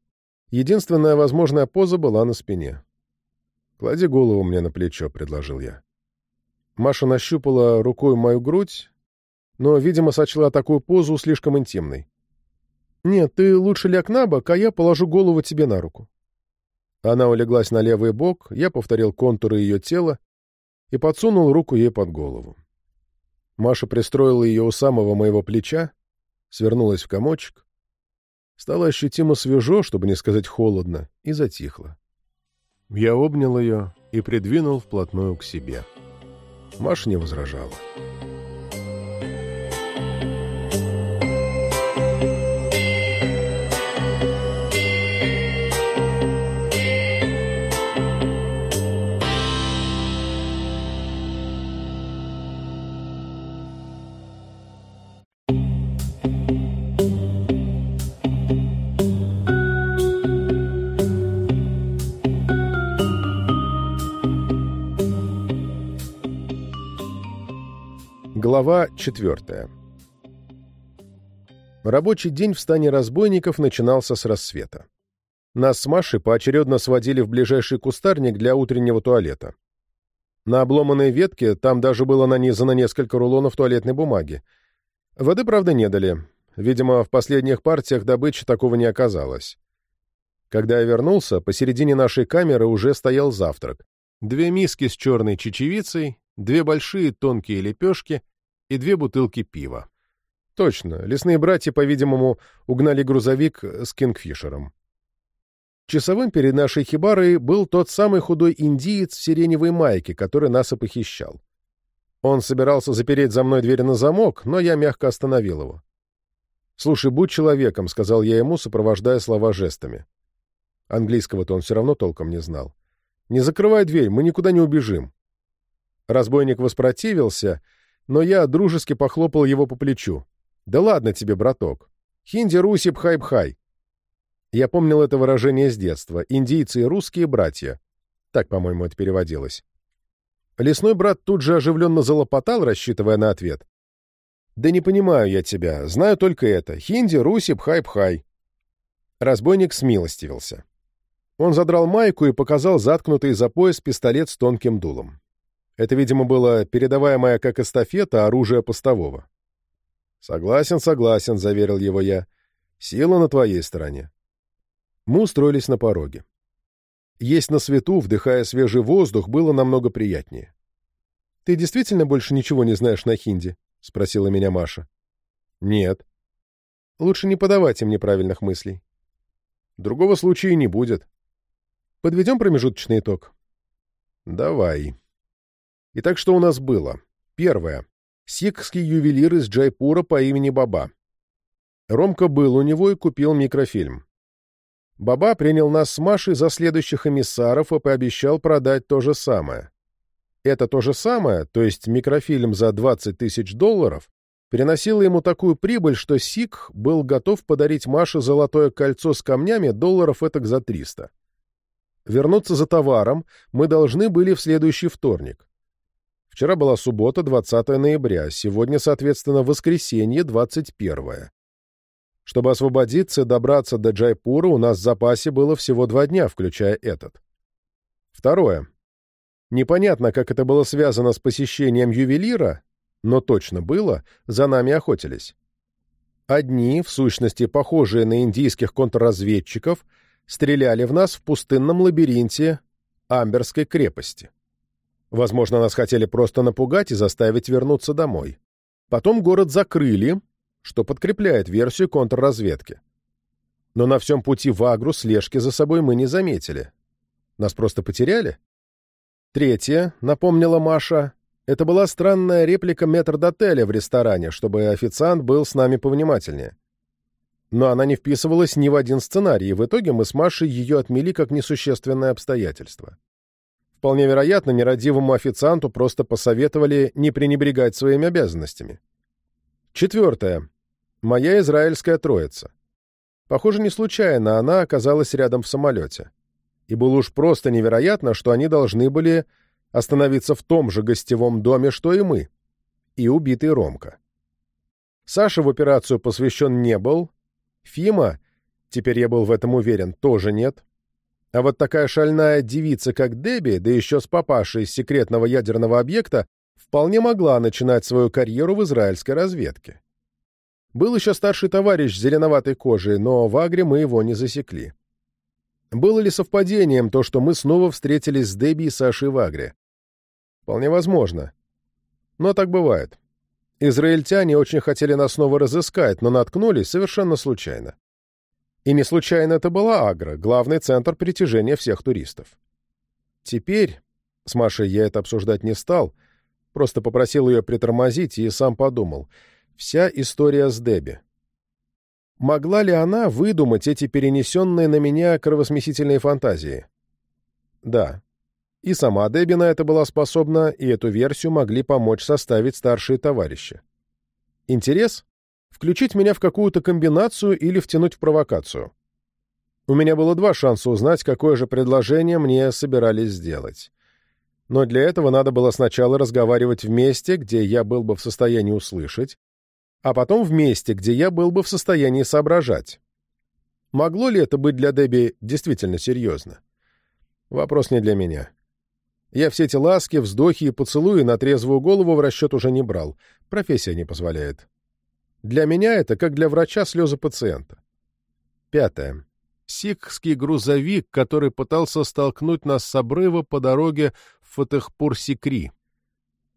Speaker 1: Единственная возможная поза была на спине. «Клади голову мне на плечо», — предложил я. Маша нащупала рукой мою грудь, но, видимо, сочла такую позу слишком интимной. «Нет, ты лучше ляг на бок, а я положу голову тебе на руку». Она улеглась на левый бок, я повторил контуры ее тела и подсунул руку ей под голову. Маша пристроила ее у самого моего плеча, свернулась в комочек, стало ощутимо свежо, чтобы не сказать холодно, и затихло. Я обнял ее и придвинул вплотную к себе. Маша не возражала. Глава 4. Рабочий день в стане разбойников начинался с рассвета. Нас с Машей поочередно сводили в ближайший кустарник для утреннего туалета. На обломанной ветке там даже было нанизано несколько рулонов туалетной бумаги. Воды, правда, не дали. Видимо, в последних партиях добычи такого не оказалось. Когда я вернулся, посередине нашей камеры уже стоял завтрак. Две миски с черной чечевицей, две большие тонкие лепешки — и две бутылки пива. Точно, лесные братья, по-видимому, угнали грузовик с Кингфишером. Часовым перед нашей хибарой был тот самый худой индиец в сиреневой майке, который нас и похищал. Он собирался запереть за мной дверь на замок, но я мягко остановил его. «Слушай, будь человеком», — сказал я ему, сопровождая слова жестами. Английского-то он все равно толком не знал. «Не закрывай дверь, мы никуда не убежим». Разбойник воспротивился — но я дружески похлопал его по плечу. «Да ладно тебе, браток. Хинди-руси пхай-пхай». Я помнил это выражение с детства. Индийцы и русские братья. Так, по-моему, это переводилось. Лесной брат тут же оживленно залопотал, рассчитывая на ответ. «Да не понимаю я тебя. Знаю только это. Хинди, руси, пхай-пхай». Разбойник смилостивился. Он задрал майку и показал заткнутый за пояс пистолет с тонким дулом. Это, видимо, было передаваемое как эстафета оружие постового. «Согласен, согласен», — заверил его я. «Сила на твоей стороне». Мы устроились на пороге. Есть на свету, вдыхая свежий воздух, было намного приятнее. «Ты действительно больше ничего не знаешь на хинди?» — спросила меня Маша. «Нет». «Лучше не подавать им неправильных мыслей». «Другого случая не будет». «Подведем промежуточный итог?» «Давай». Итак, что у нас было? Первое. Сикхский ювелир из Джайпура по имени Баба. Ромка был у него и купил микрофильм. Баба принял нас с Машей за следующих эмиссаров и пообещал продать то же самое. Это то же самое, то есть микрофильм за 20 тысяч долларов, приносило ему такую прибыль, что Сикх был готов подарить Маше золотое кольцо с камнями долларов этак за 300. Вернуться за товаром мы должны были в следующий вторник. Вчера была суббота, 20 ноября, сегодня, соответственно, воскресенье, 21. Чтобы освободиться и добраться до Джайпура, у нас в запасе было всего два дня, включая этот. Второе. Непонятно, как это было связано с посещением ювелира, но точно было, за нами охотились. Одни, в сущности похожие на индийских контрразведчиков, стреляли в нас в пустынном лабиринте Амберской крепости. Возможно, нас хотели просто напугать и заставить вернуться домой. Потом город закрыли, что подкрепляет версию контрразведки. Но на всем пути в Агру слежки за собой мы не заметили. Нас просто потеряли? Третье, напомнила Маша, это была странная реплика метрдотеля в ресторане, чтобы официант был с нами повнимательнее. Но она не вписывалась ни в один сценарий, и в итоге мы с Машей ее отмели как несущественное обстоятельство. Вполне вероятно, нерадивому официанту просто посоветовали не пренебрегать своими обязанностями. Четвертое. Моя израильская троица. Похоже, не случайно она оказалась рядом в самолете. И было уж просто невероятно, что они должны были остановиться в том же гостевом доме, что и мы, и убитый Ромка. Саша в операцию посвящен не был, Фима, теперь я был в этом уверен, тоже нет, а вот такая шальная девица, как Дебби, да еще с папашей из секретного ядерного объекта, вполне могла начинать свою карьеру в израильской разведке. Был еще старший товарищ с зеленоватой кожей, но в Агре мы его не засекли. Было ли совпадением то, что мы снова встретились с Дебби и Сашей в Агре? Вполне возможно. Но так бывает. Израильтяне очень хотели нас снова разыскать, но наткнулись совершенно случайно. И не случайно это была Агра, главный центр притяжения всех туристов. Теперь, с Машей я это обсуждать не стал, просто попросил ее притормозить и сам подумал, вся история с Дебби. Могла ли она выдумать эти перенесенные на меня кровосмесительные фантазии? Да. И сама Дебби на это была способна, и эту версию могли помочь составить старшие товарищи. Интерес? Включить меня в какую-то комбинацию или втянуть в провокацию. У меня было два шанса узнать, какое же предложение мне собирались сделать. Но для этого надо было сначала разговаривать в месте, где я был бы в состоянии услышать, а потом в месте, где я был бы в состоянии соображать. Могло ли это быть для Дебби действительно серьезно? Вопрос не для меня. Я все эти ласки, вздохи и поцелуи на трезвую голову в расчет уже не брал. Профессия не позволяет. Для меня это как для врача слезы пациента. Пятое. Сикхский грузовик, который пытался столкнуть нас с обрыва по дороге в Фатехпур-Сикри.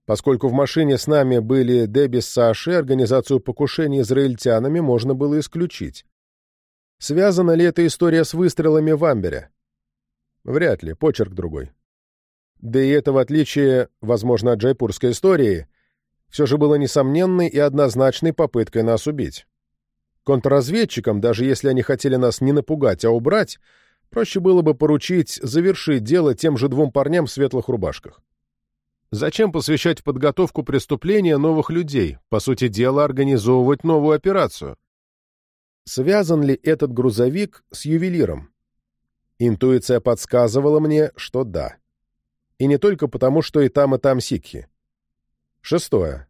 Speaker 1: Поскольку в машине с нами были Деби с Сашей, организацию покушений израильтянами можно было исключить. Связана ли эта история с выстрелами в Амбере? Вряд ли, почерк другой. Да и это в отличие, возможно, от джайпурской истории, все же было несомненной и однозначной попыткой нас убить. Контрразведчикам, даже если они хотели нас не напугать, а убрать, проще было бы поручить завершить дело тем же двум парням в светлых рубашках. Зачем посвящать подготовку преступления новых людей, по сути дела организовывать новую операцию? Связан ли этот грузовик с ювелиром? Интуиция подсказывала мне, что да. И не только потому, что и там, и там сикхи. Шестое.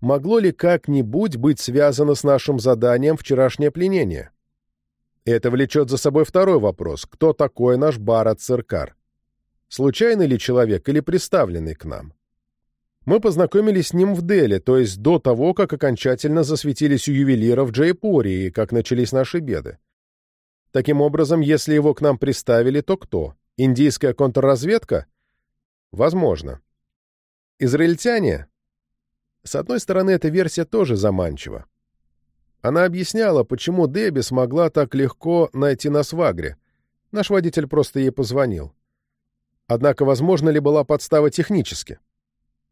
Speaker 1: Могло ли как-нибудь быть связано с нашим заданием вчерашнее пленение? Это влечет за собой второй вопрос. Кто такой наш Барат Циркар? Случайный ли человек или приставленный к нам? Мы познакомились с ним в Дели, то есть до того, как окончательно засветились у ювелира в Джейпуре и как начались наши беды. Таким образом, если его к нам приставили, то кто? Индийская контрразведка? Возможно. Израильтяне? С одной стороны, эта версия тоже заманчива. Она объясняла, почему Дебби смогла так легко найти нас в Агре. Наш водитель просто ей позвонил. Однако, возможно ли была подстава технически?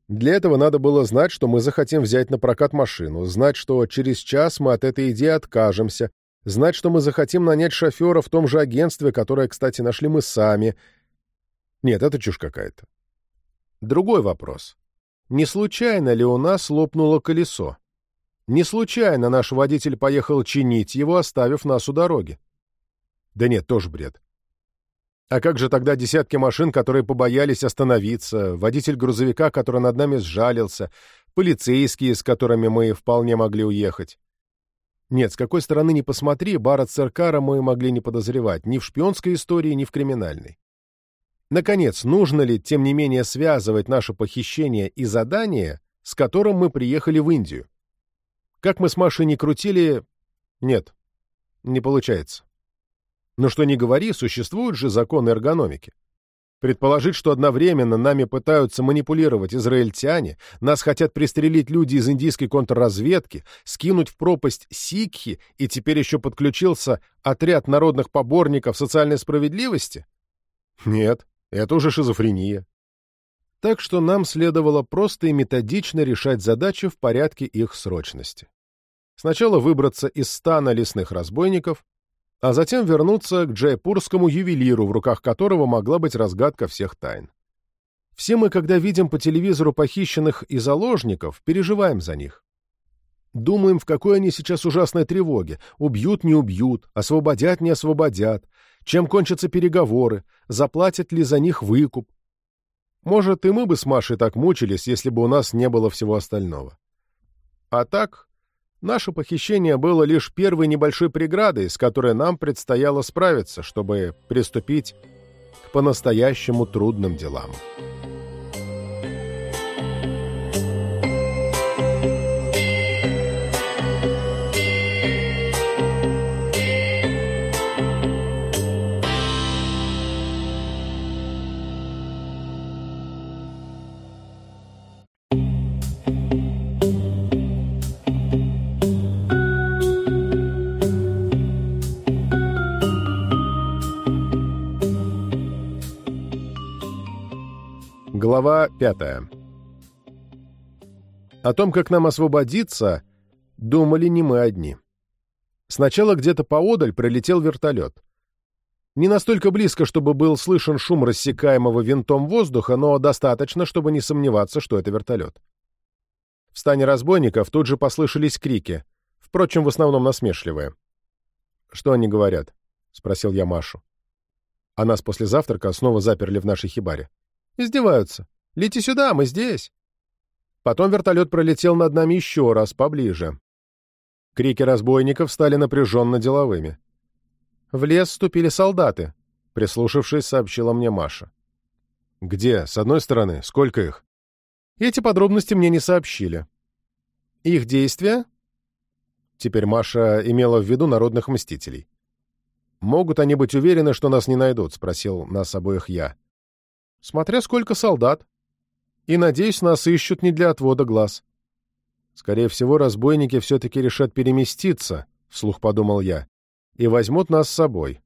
Speaker 1: Для этого надо было знать, что мы захотим взять на прокат машину, знать, что через час мы от этой идеи откажемся, знать, что мы захотим нанять шофера в том же агентстве, которое, кстати, нашли мы сами. Нет, это чушь какая-то. Другой вопрос. Не случайно ли у нас лопнуло колесо? Не случайно наш водитель поехал чинить его, оставив нас у дороги. Да нет, тоже бред. А как же тогда десятки машин, которые побоялись остановиться, водитель грузовика, который над нами сжалился, полицейские, с которыми мы вполне могли уехать? Нет, с какой стороны ни посмотри, Бара Церкара мы могли не подозревать ни в шпионской истории, ни в криминальной. Наконец, нужно ли, тем не менее, связывать наше похищение и задание, с которым мы приехали в Индию? Как мы с Машей не крутили... Нет, не получается. Но что ни говори, существуют же законы эргономики. Предположить, что одновременно нами пытаются манипулировать израильтяне, нас хотят пристрелить люди из индийской контрразведки, скинуть в пропасть сикхи, и теперь еще подключился отряд народных поборников социальной справедливости? Нет, это уже шизофрения. Так что нам следовало просто и методично решать задачи в порядке их срочности. Сначала выбраться из стана лесных разбойников, а затем вернуться к джайпурскому ювелиру, в руках которого могла быть разгадка всех тайн. Все мы, когда видим по телевизору похищенных и заложников, переживаем за них. Думаем, в какой они сейчас ужасной тревоге. Убьют, не убьют, освободят, не освободят. Чем кончатся переговоры, заплатят ли за них выкуп. Может, и мы бы с Машей так мучились, если бы у нас не было всего остального. А так, наше похищение было лишь первой небольшой преградой, с которой нам предстояло справиться, чтобы приступить к по-настоящему трудным делам. Глава пятая. О том, как нам освободиться, думали не мы одни. Сначала где-то поодаль пролетел вертолет. Не настолько близко, чтобы был слышен шум рассекаемого винтом воздуха, но достаточно, чтобы не сомневаться, что это вертолет. В стане разбойников тут же послышались крики, впрочем, в основном насмешливые. «Что они говорят?» — спросил я Машу. А нас после завтрака снова заперли в нашей хибаре. Издеваются. Лети сюда, мы здесь. Потом вертолет пролетел над нами еще раз, поближе. Крики разбойников стали напряженно деловыми. В лес вступили солдаты, прислушавшись, сообщила мне Маша. Где? С одной стороны? Сколько их? Эти подробности мне не сообщили. Их действия? Теперь Маша имела в виду народных мстителей. «Могут они быть уверены, что нас не найдут?» — спросил нас обоих я. Смотря сколько солдат. И, надеюсь, нас ищут не для отвода глаз. Скорее всего, разбойники все-таки решат переместиться, — вслух подумал я, — и возьмут нас с собой.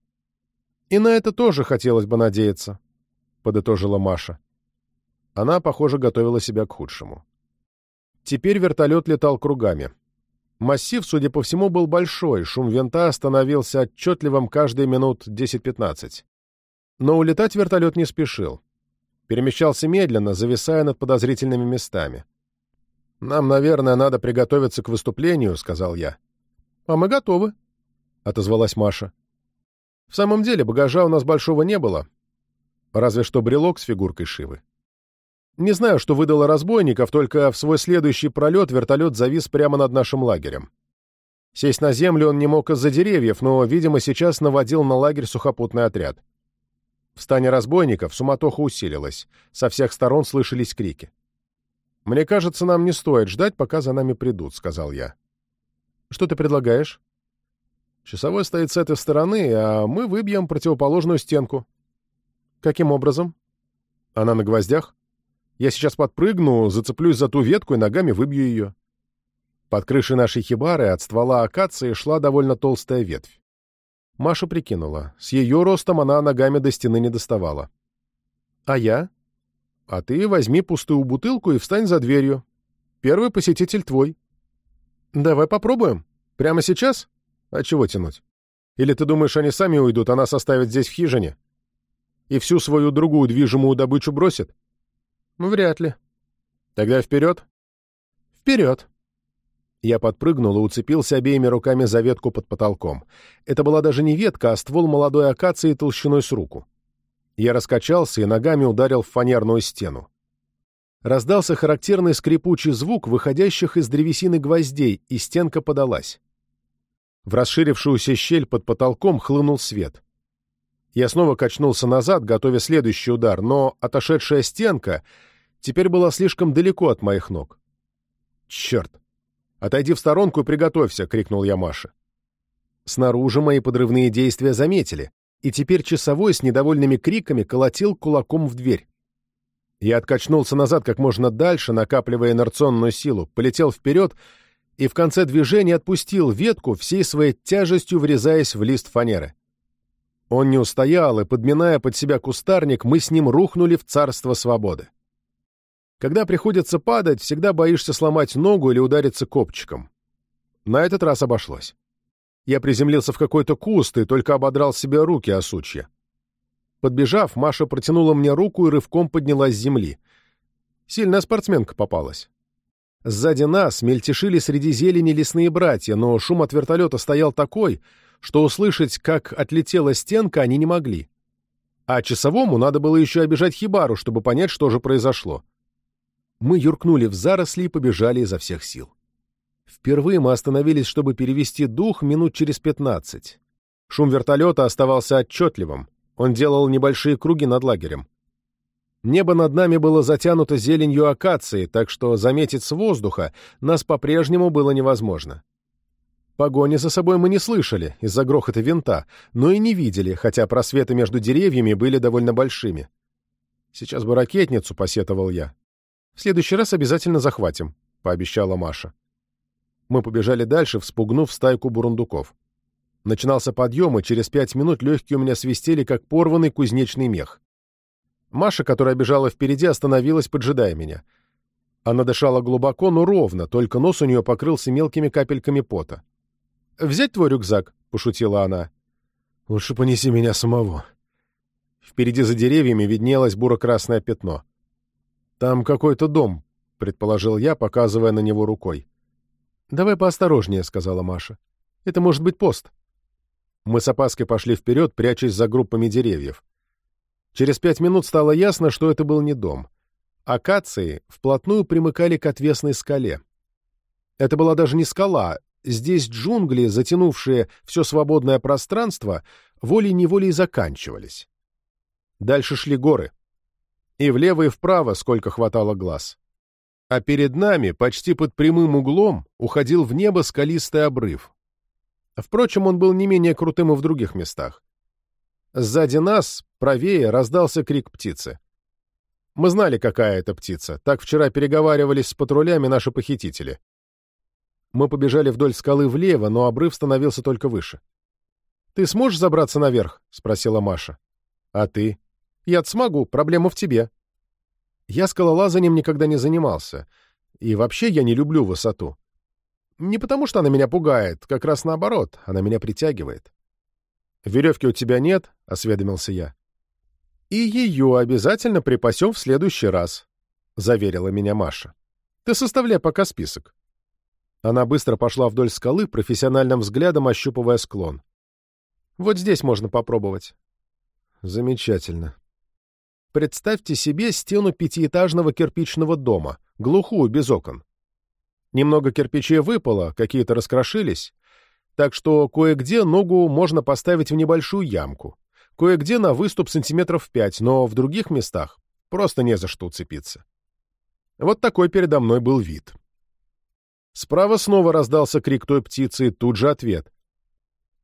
Speaker 1: И на это тоже хотелось бы надеяться, — подытожила Маша. Она, похоже, готовила себя к худшему. Теперь вертолет летал кругами. Массив, судя по всему, был большой, шум винта становился отчетливым каждые минут 10-15. Но улетать вертолет не спешил перемещался медленно, зависая над подозрительными местами. «Нам, наверное, надо приготовиться к выступлению», — сказал я. «А мы готовы», — отозвалась Маша. «В самом деле, багажа у нас большого не было, разве что брелок с фигуркой Шивы. Не знаю, что выдало разбойников, только в свой следующий пролет вертолет завис прямо над нашим лагерем. Сесть на землю он не мог из-за деревьев, но, видимо, сейчас наводил на лагерь сухопутный отряд. В стане разбойников суматоха усилилась. Со всех сторон слышались крики. «Мне кажется, нам не стоит ждать, пока за нами придут», — сказал я. «Что ты предлагаешь?» «Часовой стоит с этой стороны, а мы выбьем противоположную стенку». «Каким образом?» «Она на гвоздях?» Я сейчас подпрыгну, зацеплюсь за ту ветку и ногами выбью ее. Под крышей нашей хибары от ствола акации шла довольно толстая ветвь. Маша прикинула. С ее ростом она ногами до стены не доставала. «А я?» «А ты возьми пустую бутылку и встань за дверью. Первый посетитель твой». «Давай попробуем. Прямо сейчас? А чего тянуть? Или ты думаешь, они сами уйдут, а нас оставят здесь в хижине? И всю свою другую движимую добычу бросят?» «Вряд ли». «Тогда вперед?» «Вперед!» Я подпрыгнул и уцепился обеими руками за ветку под потолком. Это была даже не ветка, а ствол молодой акации толщиной с руку. Я раскачался и ногами ударил в фанерную стену. Раздался характерный скрипучий звук, выходящих из древесины гвоздей, и стенка подалась. В расширившуюся щель под потолком хлынул свет. Я снова качнулся назад, готовя следующий удар, но отошедшая стенка теперь была слишком далеко от моих ног. Черт! «Отойди в сторонку и приготовься!» — крикнул я Маше. Снаружи мои подрывные действия заметили, и теперь часовой с недовольными криками колотил кулаком в дверь. Я откачнулся назад как можно дальше, накапливая инерционную силу, полетел вперед и в конце движения отпустил ветку, всей своей тяжестью врезаясь в лист фанеры. Он не устоял, и, подминая под себя кустарник, мы с ним рухнули в царство свободы. Когда приходится падать, всегда боишься сломать ногу или удариться копчиком. На этот раз обошлось. Я приземлился в какой-то куст и только ободрал себе руки о сучья. Подбежав, Маша протянула мне руку и рывком поднялась с земли. Сильная спортсменка попалась. Сзади нас мельтешили среди зелени лесные братья, но шум от вертолета стоял такой, что услышать, как отлетела стенка, они не могли. А часовому надо было еще обижать хибару, чтобы понять, что же произошло мы юркнули в заросли и побежали изо всех сил. Впервые мы остановились, чтобы перевести дух минут через пятнадцать. Шум вертолета оставался отчетливым. Он делал небольшие круги над лагерем. Небо над нами было затянуто зеленью акации, так что заметить с воздуха нас по-прежнему было невозможно. Погони за собой мы не слышали из-за грохота винта, но и не видели, хотя просветы между деревьями были довольно большими. «Сейчас бы ракетницу», — посетовал я. В следующий раз обязательно захватим», — пообещала Маша. Мы побежали дальше, вспугнув стайку бурундуков. Начинался подъем, и через пять минут легкие у меня свистели, как порванный кузнечный мех. Маша, которая бежала впереди, остановилась, поджидая меня. Она дышала глубоко, но ровно, только нос у нее покрылся мелкими капельками пота. «Взять твой рюкзак?» — пошутила она. «Лучше понеси меня самого». Впереди за деревьями виднелось буро-красное пятно. «Там какой-то дом», — предположил я, показывая на него рукой. «Давай поосторожнее», — сказала Маша. «Это может быть пост». Мы с опаской пошли вперед, прячась за группами деревьев. Через пять минут стало ясно, что это был не дом. Акации вплотную примыкали к отвесной скале. Это была даже не скала. Здесь джунгли, затянувшие все свободное пространство, волей-неволей заканчивались. Дальше шли горы и влево и вправо, сколько хватало глаз. А перед нами, почти под прямым углом, уходил в небо скалистый обрыв. Впрочем, он был не менее крутым и в других местах. Сзади нас, правее, раздался крик птицы. Мы знали, какая это птица. Так вчера переговаривались с патрулями наши похитители. Мы побежали вдоль скалы влево, но обрыв становился только выше. «Ты сможешь забраться наверх?» — спросила Маша. «А ты?» Я смогу, проблема в тебе. Я скалолазанием никогда не занимался. И вообще я не люблю высоту. Не потому, что она меня пугает, как раз наоборот, она меня притягивает. «Веревки у тебя нет?» — осведомился я. «И ее обязательно припасем в следующий раз», — заверила меня Маша. «Ты составляй пока список». Она быстро пошла вдоль скалы, профессиональным взглядом ощупывая склон. «Вот здесь можно попробовать». «Замечательно», Представьте себе стену пятиэтажного кирпичного дома, глухую, без окон. Немного кирпичей выпало, какие-то раскрошились, так что кое-где ногу можно поставить в небольшую ямку, кое-где на выступ сантиметров пять, но в других местах просто не за что уцепиться. Вот такой передо мной был вид. Справа снова раздался крик той птицы, и тут же ответ.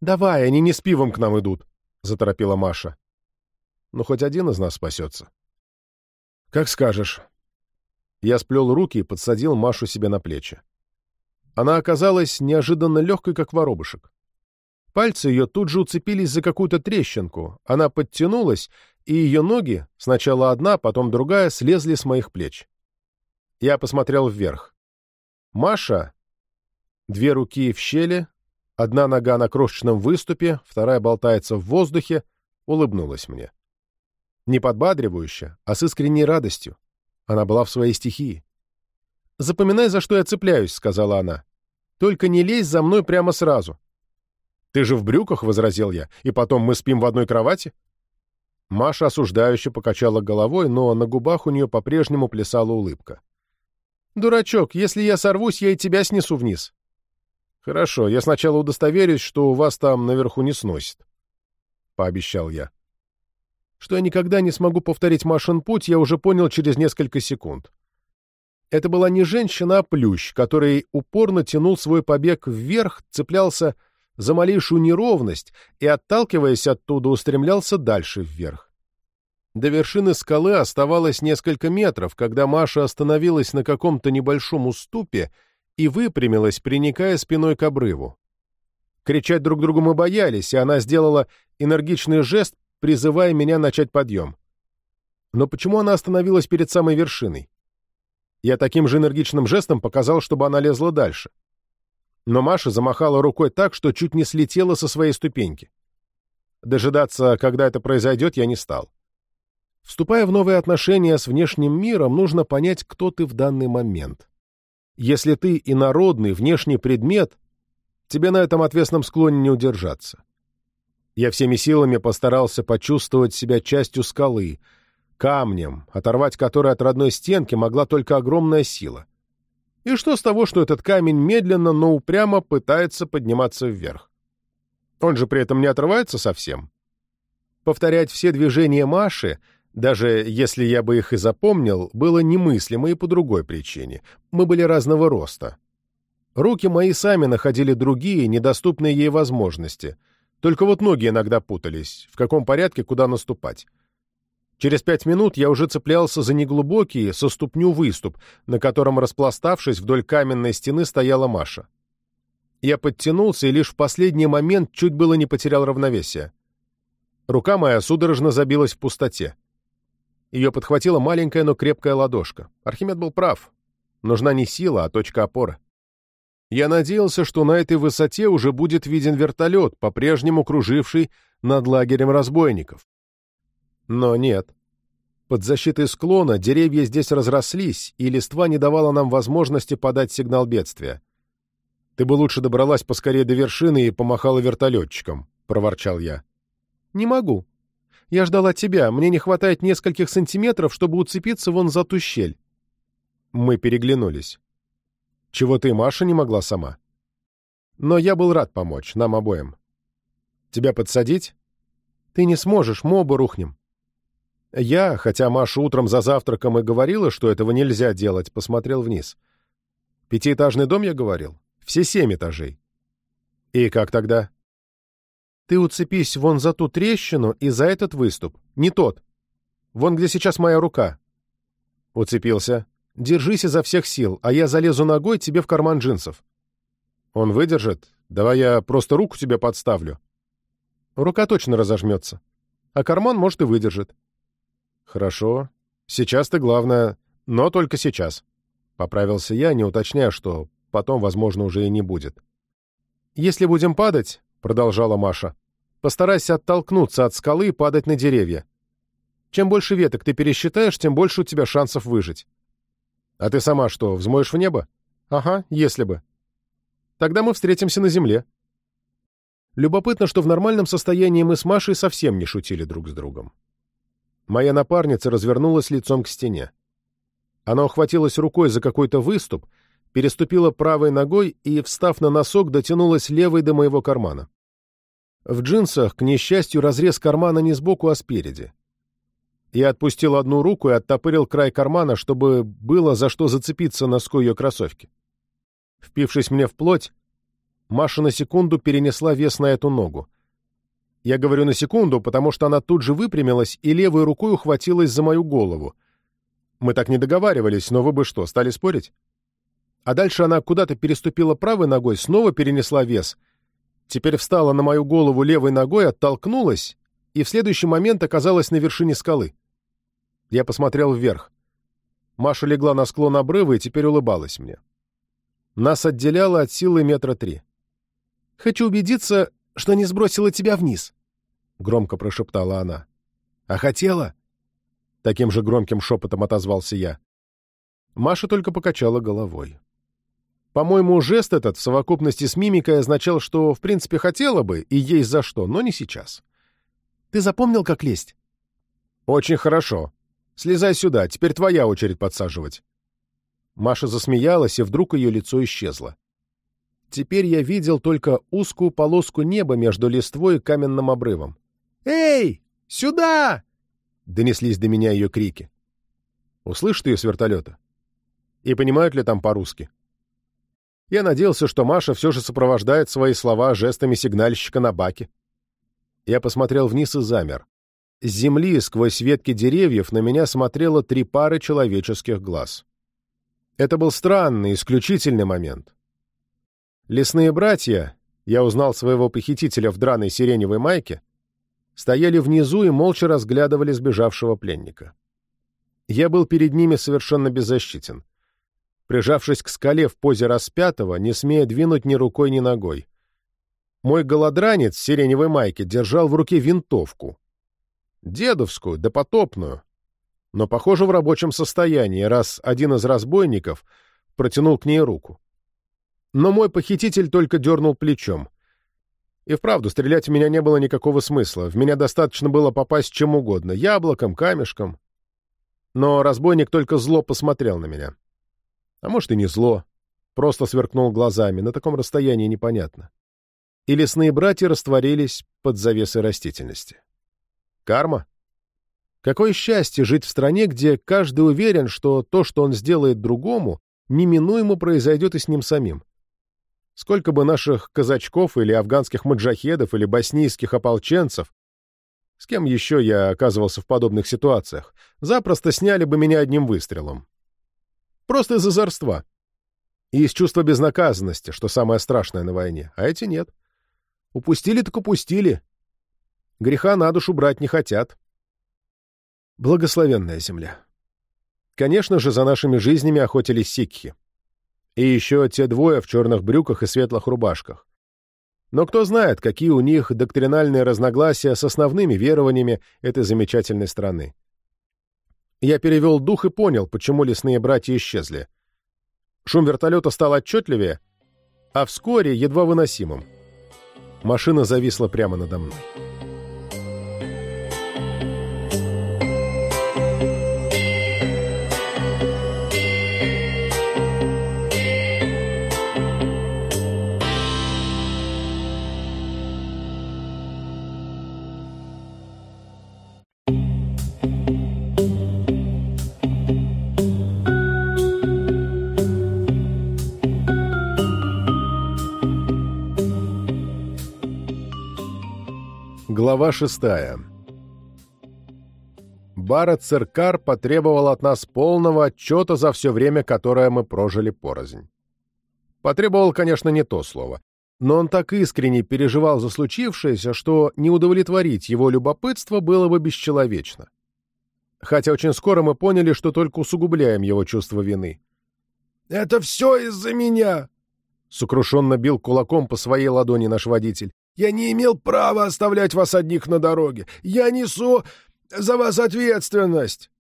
Speaker 1: «Давай, они не с пивом к нам идут», — заторопила Маша. Но хоть один из нас спасется. Как скажешь. Я сплел руки и подсадил Машу себе на плечи. Она оказалась неожиданно легкой, как воробушек. Пальцы ее тут же уцепились за какую-то трещинку. Она подтянулась, и ее ноги, сначала одна, потом другая, слезли с моих плеч. Я посмотрел вверх. Маша, две руки в щели, одна нога на крошечном выступе, вторая болтается в воздухе, улыбнулась мне. Не подбадривающе, а с искренней радостью. Она была в своей стихии. «Запоминай, за что я цепляюсь», — сказала она. «Только не лезь за мной прямо сразу». «Ты же в брюках», — возразил я, — «и потом мы спим в одной кровати?» Маша осуждающе покачала головой, но на губах у нее по-прежнему плясала улыбка. «Дурачок, если я сорвусь, я и тебя снесу вниз». «Хорошо, я сначала удостоверюсь, что у вас там наверху не сносит», — пообещал я. Что я никогда не смогу повторить Машин путь, я уже понял через несколько секунд. Это была не женщина, а плющ, который упорно тянул свой побег вверх, цеплялся за малейшую неровность и, отталкиваясь оттуда, устремлялся дальше вверх. До вершины скалы оставалось несколько метров, когда Маша остановилась на каком-то небольшом уступе и выпрямилась, приникая спиной к обрыву. Кричать друг другу мы боялись, и она сделала энергичный жест, призывая меня начать подъем. Но почему она остановилась перед самой вершиной? Я таким же энергичным жестом показал, чтобы она лезла дальше но Маша замахала рукой так, что чуть не слетела со своей ступеньки. Дожидаться, когда это произойдет, я не стал. Вступая в новые отношения с внешним миром, нужно понять, кто ты в данный момент. Если ты инородный, внешний предмет, тебе на этом отвесном склоне не удержаться. Я всеми силами постарался почувствовать себя частью скалы, камнем, оторвать который от родной стенки могла только огромная сила. И что с того, что этот камень медленно, но упрямо пытается подниматься вверх? Он же при этом не отрывается совсем. Повторять все движения Маши, даже если я бы их и запомнил, было немыслимо и по другой причине. Мы были разного роста. Руки мои сами находили другие, недоступные ей возможности. Только вот ноги иногда путались, в каком порядке куда наступать. Через пять минут я уже цеплялся за неглубокий, со ступню выступ, на котором, распластавшись вдоль каменной стены, стояла Маша. Я подтянулся и лишь в последний момент чуть было не потерял равновесие. Рука моя судорожно забилась в пустоте. Ее подхватила маленькая, но крепкая ладошка. Архимед был прав. Нужна не сила, а точка опоры. Я надеялся, что на этой высоте уже будет виден вертолет, по-прежнему круживший над лагерем разбойников. Но нет. Под защитой склона деревья здесь разрослись, и листва не давала нам возможности подать сигнал бедствия. «Ты бы лучше добралась поскорее до вершины и помахала вертолетчиком», — проворчал я. «Не могу. Я ждала тебя. Мне не хватает нескольких сантиметров, чтобы уцепиться вон за ту щель». Мы переглянулись. «Чего ты, Маша, не могла сама?» «Но я был рад помочь, нам обоим». «Тебя подсадить?» «Ты не сможешь, мы оба рухнем». Я, хотя Маша утром за завтраком и говорила, что этого нельзя делать, посмотрел вниз. Пятиэтажный дом, я говорил? Все семь этажей. И как тогда? Ты уцепись вон за ту трещину и за этот выступ. Не тот. Вон где сейчас моя рука. Уцепился. Держись изо всех сил, а я залезу ногой тебе в карман джинсов. Он выдержит? Давай я просто руку тебе подставлю. Рука точно разожмется. А карман, может, и выдержит. «Хорошо. Сейчас ты главное, но только сейчас», — поправился я, не уточняя, что потом, возможно, уже и не будет. «Если будем падать», — продолжала Маша, — «постарайся оттолкнуться от скалы и падать на деревья. Чем больше веток ты пересчитаешь, тем больше у тебя шансов выжить». «А ты сама что, взмоешь в небо?» «Ага, если бы». «Тогда мы встретимся на земле». Любопытно, что в нормальном состоянии мы с Машей совсем не шутили друг с другом. Моя напарница развернулась лицом к стене. Она ухватилась рукой за какой-то выступ, переступила правой ногой и, встав на носок, дотянулась левой до моего кармана. В джинсах, к несчастью, разрез кармана не сбоку, а спереди. Я отпустил одну руку и оттопырил край кармана, чтобы было за что зацепиться носку ее кроссовки. Впившись мне в плоть, Маша на секунду перенесла вес на эту ногу. Я говорю на секунду, потому что она тут же выпрямилась и левой рукой ухватилась за мою голову. Мы так не договаривались, но вы бы что, стали спорить? А дальше она куда-то переступила правой ногой, снова перенесла вес. Теперь встала на мою голову левой ногой, оттолкнулась и в следующий момент оказалась на вершине скалы. Я посмотрел вверх. Маша легла на склон обрыва и теперь улыбалась мне. Нас отделяло от силы метра три. «Хочу убедиться, что не сбросила тебя вниз», — громко прошептала она. «А хотела?» — таким же громким шепотом отозвался я. Маша только покачала головой. По-моему, жест этот в совокупности с мимикой означал, что, в принципе, хотела бы, и есть за что, но не сейчас. «Ты запомнил, как лезть?» «Очень хорошо. Слезай сюда, теперь твоя очередь подсаживать». Маша засмеялась, и вдруг ее лицо исчезло. Теперь я видел только узкую полоску неба между листвой и каменным обрывом. «Эй, сюда!» — донеслись до меня ее крики. Услышат ее с вертолета? И понимают ли там по-русски? Я надеялся, что Маша все же сопровождает свои слова жестами сигнальщика на баке. Я посмотрел вниз и замер. С земли, сквозь ветки деревьев, на меня смотрело три пары человеческих глаз. Это был странный, исключительный момент. Лесные братья, я узнал своего похитителя в драной сиреневой майке, стояли внизу и молча разглядывали сбежавшего пленника. Я был перед ними совершенно беззащитен. Прижавшись к скале в позе распятого, не смея двинуть ни рукой, ни ногой. Мой голодранец в сиреневой майке держал в руке винтовку. Дедовскую, допотопную, но, похоже, в рабочем состоянии, раз один из разбойников протянул к ней руку. Но мой похититель только дернул плечом. И вправду, стрелять в меня не было никакого смысла. В меня достаточно было попасть чем угодно — яблоком, камешком. Но разбойник только зло посмотрел на меня. А может, и не зло. Просто сверкнул глазами. На таком расстоянии непонятно. И лесные братья растворились под завесой растительности. Карма? Какое счастье жить в стране, где каждый уверен, что то, что он сделает другому, неминуемо произойдет и с ним самим. Сколько бы наших казачков или афганских маджахедов или боснийских ополченцев, с кем еще я оказывался в подобных ситуациях, запросто сняли бы меня одним выстрелом. Просто из озорства. И из чувства безнаказанности, что самое страшное на войне. А эти нет. Упустили так упустили. Греха на душу брать не хотят. Благословенная земля. Конечно же, за нашими жизнями охотились сикхи. И еще те двое в черных брюках и светлых рубашках. Но кто знает, какие у них доктринальные разногласия с основными верованиями этой замечательной страны. Я перевел дух и понял, почему лесные братья исчезли. Шум вертолета стал отчетливее, а вскоре едва выносимым. Машина зависла прямо надо мной. Глава шестая. Барретт Церкар потребовал от нас полного отчета за все время, которое мы прожили порознь. Потребовал, конечно, не то слово, но он так искренне переживал за случившееся, что не удовлетворить его любопытство было бы бесчеловечно. Хотя очень скоро мы поняли, что только усугубляем его чувство вины.
Speaker 2: «Это все из-за меня!»
Speaker 1: — сокрушенно бил кулаком по своей ладони наш водитель.
Speaker 2: Я не имел права оставлять вас одних на дороге. Я несу за вас ответственность.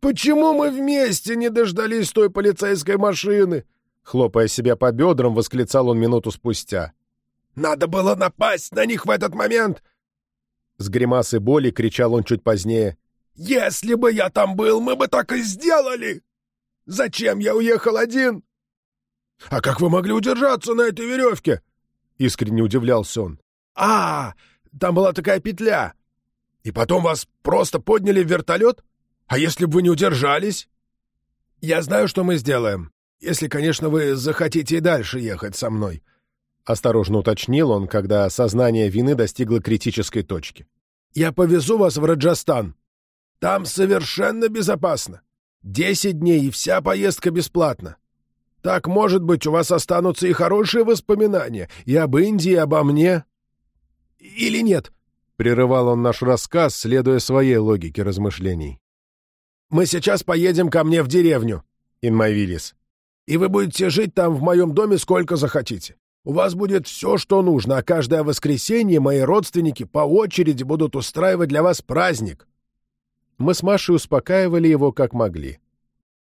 Speaker 2: Почему мы вместе не дождались той полицейской машины?»
Speaker 1: Хлопая себя по бедрам, восклицал он минуту спустя.
Speaker 2: «Надо было напасть на них в этот момент!»
Speaker 1: С гримасой боли кричал он чуть позднее.
Speaker 2: «Если бы я там был, мы бы так и сделали! Зачем я уехал один?» «А как вы могли удержаться на этой веревке?»
Speaker 1: Искренне удивлялся он.
Speaker 2: «А, там была такая петля. И потом вас просто подняли в вертолет? А если бы вы не удержались?» «Я знаю, что мы сделаем. Если, конечно, вы захотите и дальше ехать со мной».
Speaker 1: Осторожно уточнил он, когда сознание вины достигло критической точки.
Speaker 2: «Я повезу вас в Раджастан. Там совершенно безопасно. Десять дней, и вся поездка бесплатна. Так, может быть, у вас останутся и хорошие воспоминания и об Индии, и обо мне. Или нет?» — прерывал он наш рассказ, следуя своей логике размышлений. «Мы сейчас поедем ко мне в деревню, in my village, и вы будете жить там в моем доме сколько захотите. У вас будет все, что нужно, а каждое воскресенье мои родственники по очереди будут устраивать для вас праздник».
Speaker 1: Мы с Машей успокаивали его как могли.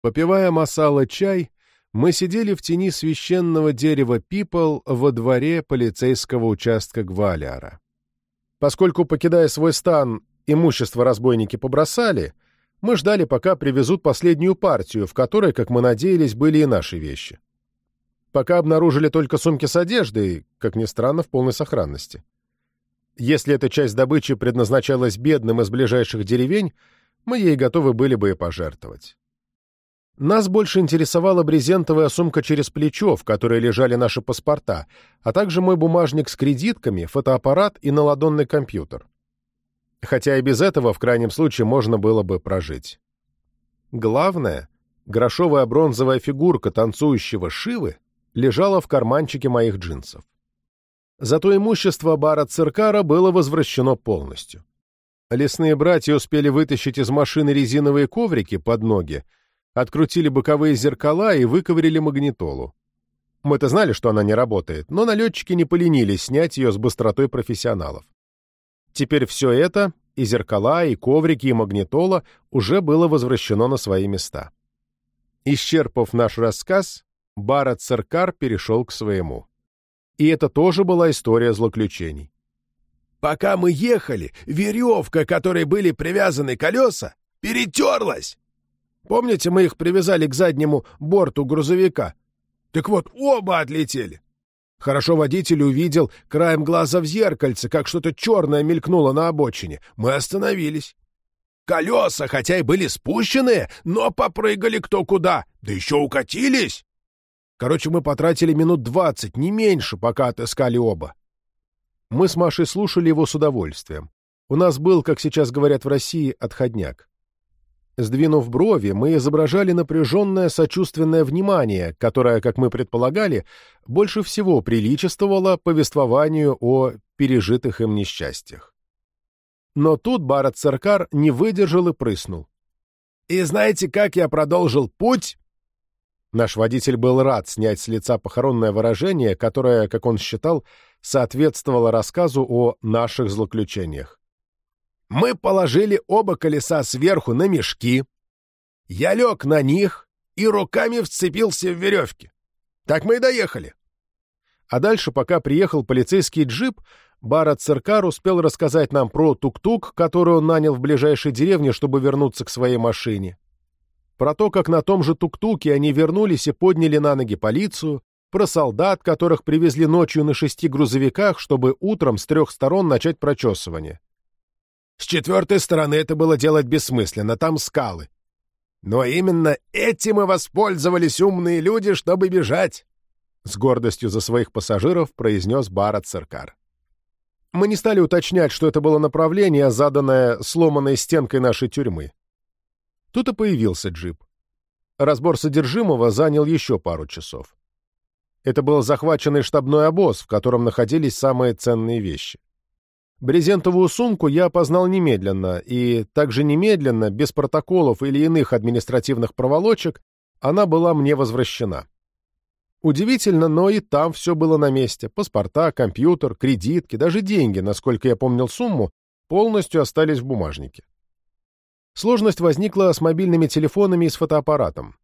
Speaker 1: Попивая масала-чай, мы сидели в тени священного дерева пипал во дворе полицейского участка Гвалиара. Поскольку, покидая свой стан, имущество разбойники побросали, мы ждали, пока привезут последнюю партию, в которой, как мы надеялись, были и наши вещи пока обнаружили только сумки с одеждой, как ни странно, в полной сохранности. Если эта часть добычи предназначалась бедным из ближайших деревень, мы ей готовы были бы и пожертвовать. Нас больше интересовала брезентовая сумка через плечо, в которой лежали наши паспорта, а также мой бумажник с кредитками, фотоаппарат и наладонный компьютер. Хотя и без этого в крайнем случае можно было бы прожить. Главное — грошовая бронзовая фигурка танцующего Шивы лежала в карманчике моих джинсов. Зато имущество бара Циркара было возвращено полностью. Лесные братья успели вытащить из машины резиновые коврики под ноги, открутили боковые зеркала и выковырили магнитолу. Мы-то знали, что она не работает, но налетчики не поленились снять ее с быстротой профессионалов. Теперь все это, и зеркала, и коврики, и магнитола, уже было возвращено на свои места. Исчерпав наш рассказ, Бара Церкар перешел к своему. И это тоже была история злоключений.
Speaker 2: «Пока мы ехали, веревка, которой были привязаны колеса, перетерлась. Помните, мы их привязали к заднему борту грузовика? Так вот, оба отлетели. Хорошо водитель увидел краем глаза в зеркальце, как что-то черное мелькнуло на обочине. Мы остановились. Колеса, хотя и были спущенные, но попрыгали кто куда, да еще укатились. Короче, мы потратили минут двадцать, не меньше, пока отыскали оба.
Speaker 1: Мы с Машей слушали его с удовольствием. У нас был, как сейчас говорят в России, отходняк. Сдвинув брови, мы изображали напряженное сочувственное внимание, которое, как мы предполагали, больше всего приличествовало повествованию о пережитых им несчастьях. Но тут Барат Церкар не выдержал и прыснул.
Speaker 2: «И знаете, как я продолжил путь?»
Speaker 1: Наш водитель был рад снять с лица похоронное выражение, которое, как он считал, соответствовало рассказу о наших злоключениях.
Speaker 2: «Мы положили оба колеса сверху на мешки. Я лег на них и руками вцепился в веревки. Так мы и доехали».
Speaker 1: А дальше, пока приехал полицейский джип, Барат Церкар успел рассказать нам про тук-тук, который он нанял в ближайшей деревне, чтобы вернуться к своей машине про то, как на том же тук-туке они вернулись и подняли на ноги полицию, про солдат, которых привезли ночью на шести грузовиках, чтобы утром с трех сторон начать прочесывание.
Speaker 2: С четвертой стороны это было делать бессмысленно, там скалы. Но именно этим и воспользовались умные люди, чтобы бежать, — с гордостью за своих пассажиров произнес Барат Церкар.
Speaker 1: Мы не стали уточнять, что это было направление, заданное сломанной стенкой нашей тюрьмы. Тут и появился джип. Разбор содержимого занял еще пару часов. Это был захваченный штабной обоз, в котором находились самые ценные вещи. Брезентовую сумку я опознал немедленно, и также немедленно, без протоколов или иных административных проволочек, она была мне возвращена. Удивительно, но и там все было на месте. Паспорта, компьютер, кредитки, даже деньги, насколько я помнил сумму, полностью остались в бумажнике. Сложность возникла с мобильными телефонами и с фотоаппаратом.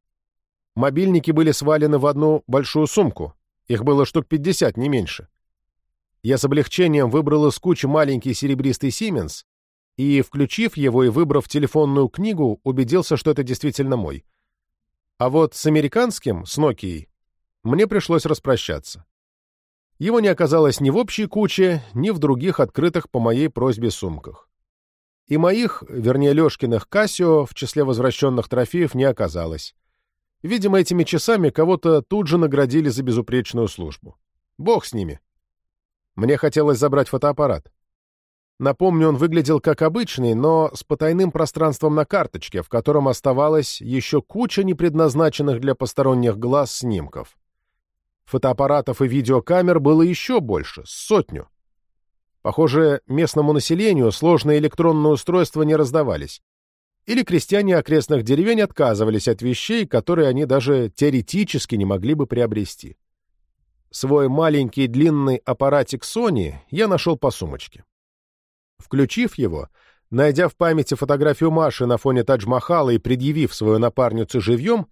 Speaker 1: Мобильники были свалены в одну большую сумку. Их было штук 50, не меньше. Я с облегчением выбрал из кучи маленький серебристый Siemens и, включив его и выбрав телефонную книгу, убедился, что это действительно мой. А вот с американским, с Nokia, мне пришлось распрощаться. Его не оказалось ни в общей куче, ни в других открытых по моей просьбе сумках. И моих, вернее Лешкиных, Кассио в числе возвращенных трофеев не оказалось. Видимо, этими часами кого-то тут же наградили за безупречную службу. Бог с ними. Мне хотелось забрать фотоаппарат. Напомню, он выглядел как обычный, но с потайным пространством на карточке, в котором оставалась еще куча непредназначенных для посторонних глаз снимков. Фотоаппаратов и видеокамер было еще больше, сотню. Похоже, местному населению сложные электронные устройства не раздавались. Или крестьяне окрестных деревень отказывались от вещей, которые они даже теоретически не могли бы приобрести. Свой маленький длинный аппаратик Sony я нашел по сумочке. Включив его, найдя в памяти фотографию Маши на фоне Тадж-Махала и предъявив свою напарницу живьем,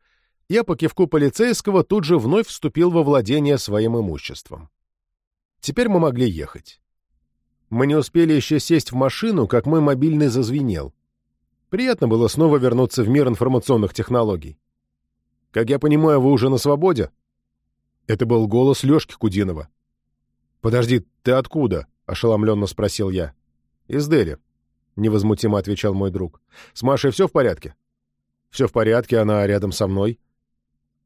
Speaker 1: я по кивку полицейского тут же вновь вступил во владение своим имуществом. Теперь мы могли ехать. Мы не успели еще сесть в машину, как мой мобильный зазвенел. Приятно было снова вернуться в мир информационных технологий. «Как я понимаю, вы уже на свободе?» Это был голос Лешки Кудинова. «Подожди, ты откуда?» — ошеломленно спросил я. «Из Дели», — невозмутимо отвечал мой друг. «С Машей все в порядке?» «Все в порядке, она рядом со мной».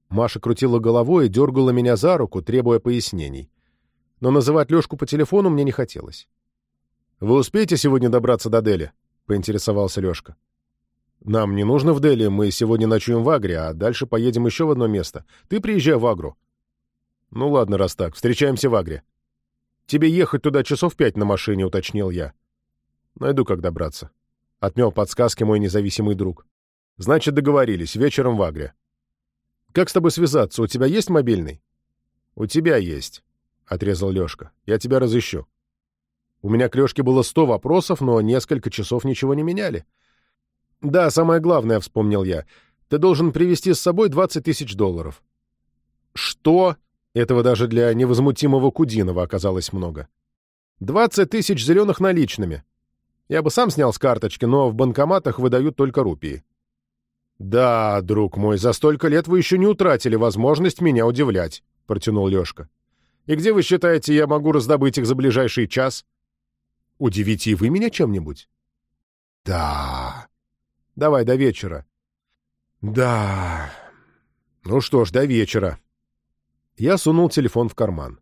Speaker 1: Маша крутила головой и дергала меня за руку, требуя пояснений. Но называть Лешку по телефону мне не хотелось. «Вы успеете сегодня добраться до Дели?» — поинтересовался Лешка. «Нам не нужно в Дели, мы сегодня ночуем в Агре, а дальше поедем еще в одно место. Ты приезжай в Агру». «Ну ладно, раз так, встречаемся в Агре». «Тебе ехать туда часов пять на машине», — уточнил я. Найду, как добраться. Отмел подсказки мой независимый друг. Значит, договорились. Вечером в Агре. Как с тобой связаться? У тебя есть мобильный? У тебя есть, — отрезал Лешка. Я тебя разыщу. У меня к Лешке было сто вопросов, но несколько часов ничего не меняли. Да, самое главное, — вспомнил я. Ты должен привезти с собой 20 тысяч долларов. Что? Этого даже для невозмутимого Кудинова оказалось много. 20 тысяч зеленых наличными. Я бы сам снял с карточки, но в банкоматах выдают только рупии. «Да, друг мой, за столько лет вы еще не утратили возможность меня удивлять», — протянул Лешка. «И где вы считаете, я могу раздобыть их за ближайший час?» «Удивите и вы меня чем-нибудь?» «Да...» «Давай до вечера». «Да...» «Ну что ж, до вечера». Я сунул телефон в карман.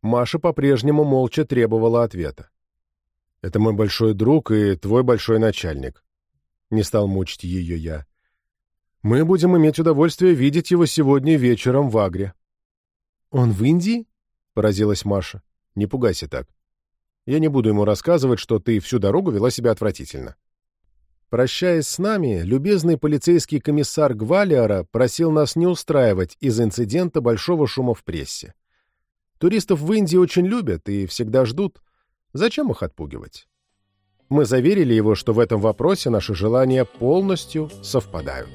Speaker 1: Маша по-прежнему молча требовала ответа. Это мой большой друг и твой большой начальник. Не стал мучить ее я. Мы будем иметь удовольствие видеть его сегодня вечером в Агре. Он в Индии? Поразилась Маша. Не пугайся так. Я не буду ему рассказывать, что ты всю дорогу вела себя отвратительно. Прощаясь с нами, любезный полицейский комиссар Гвалиара просил нас не устраивать из инцидента большого шума в прессе. Туристов в Индии очень любят и всегда ждут, Зачем их отпугивать? Мы заверили его, что в этом вопросе наши желания полностью совпадают.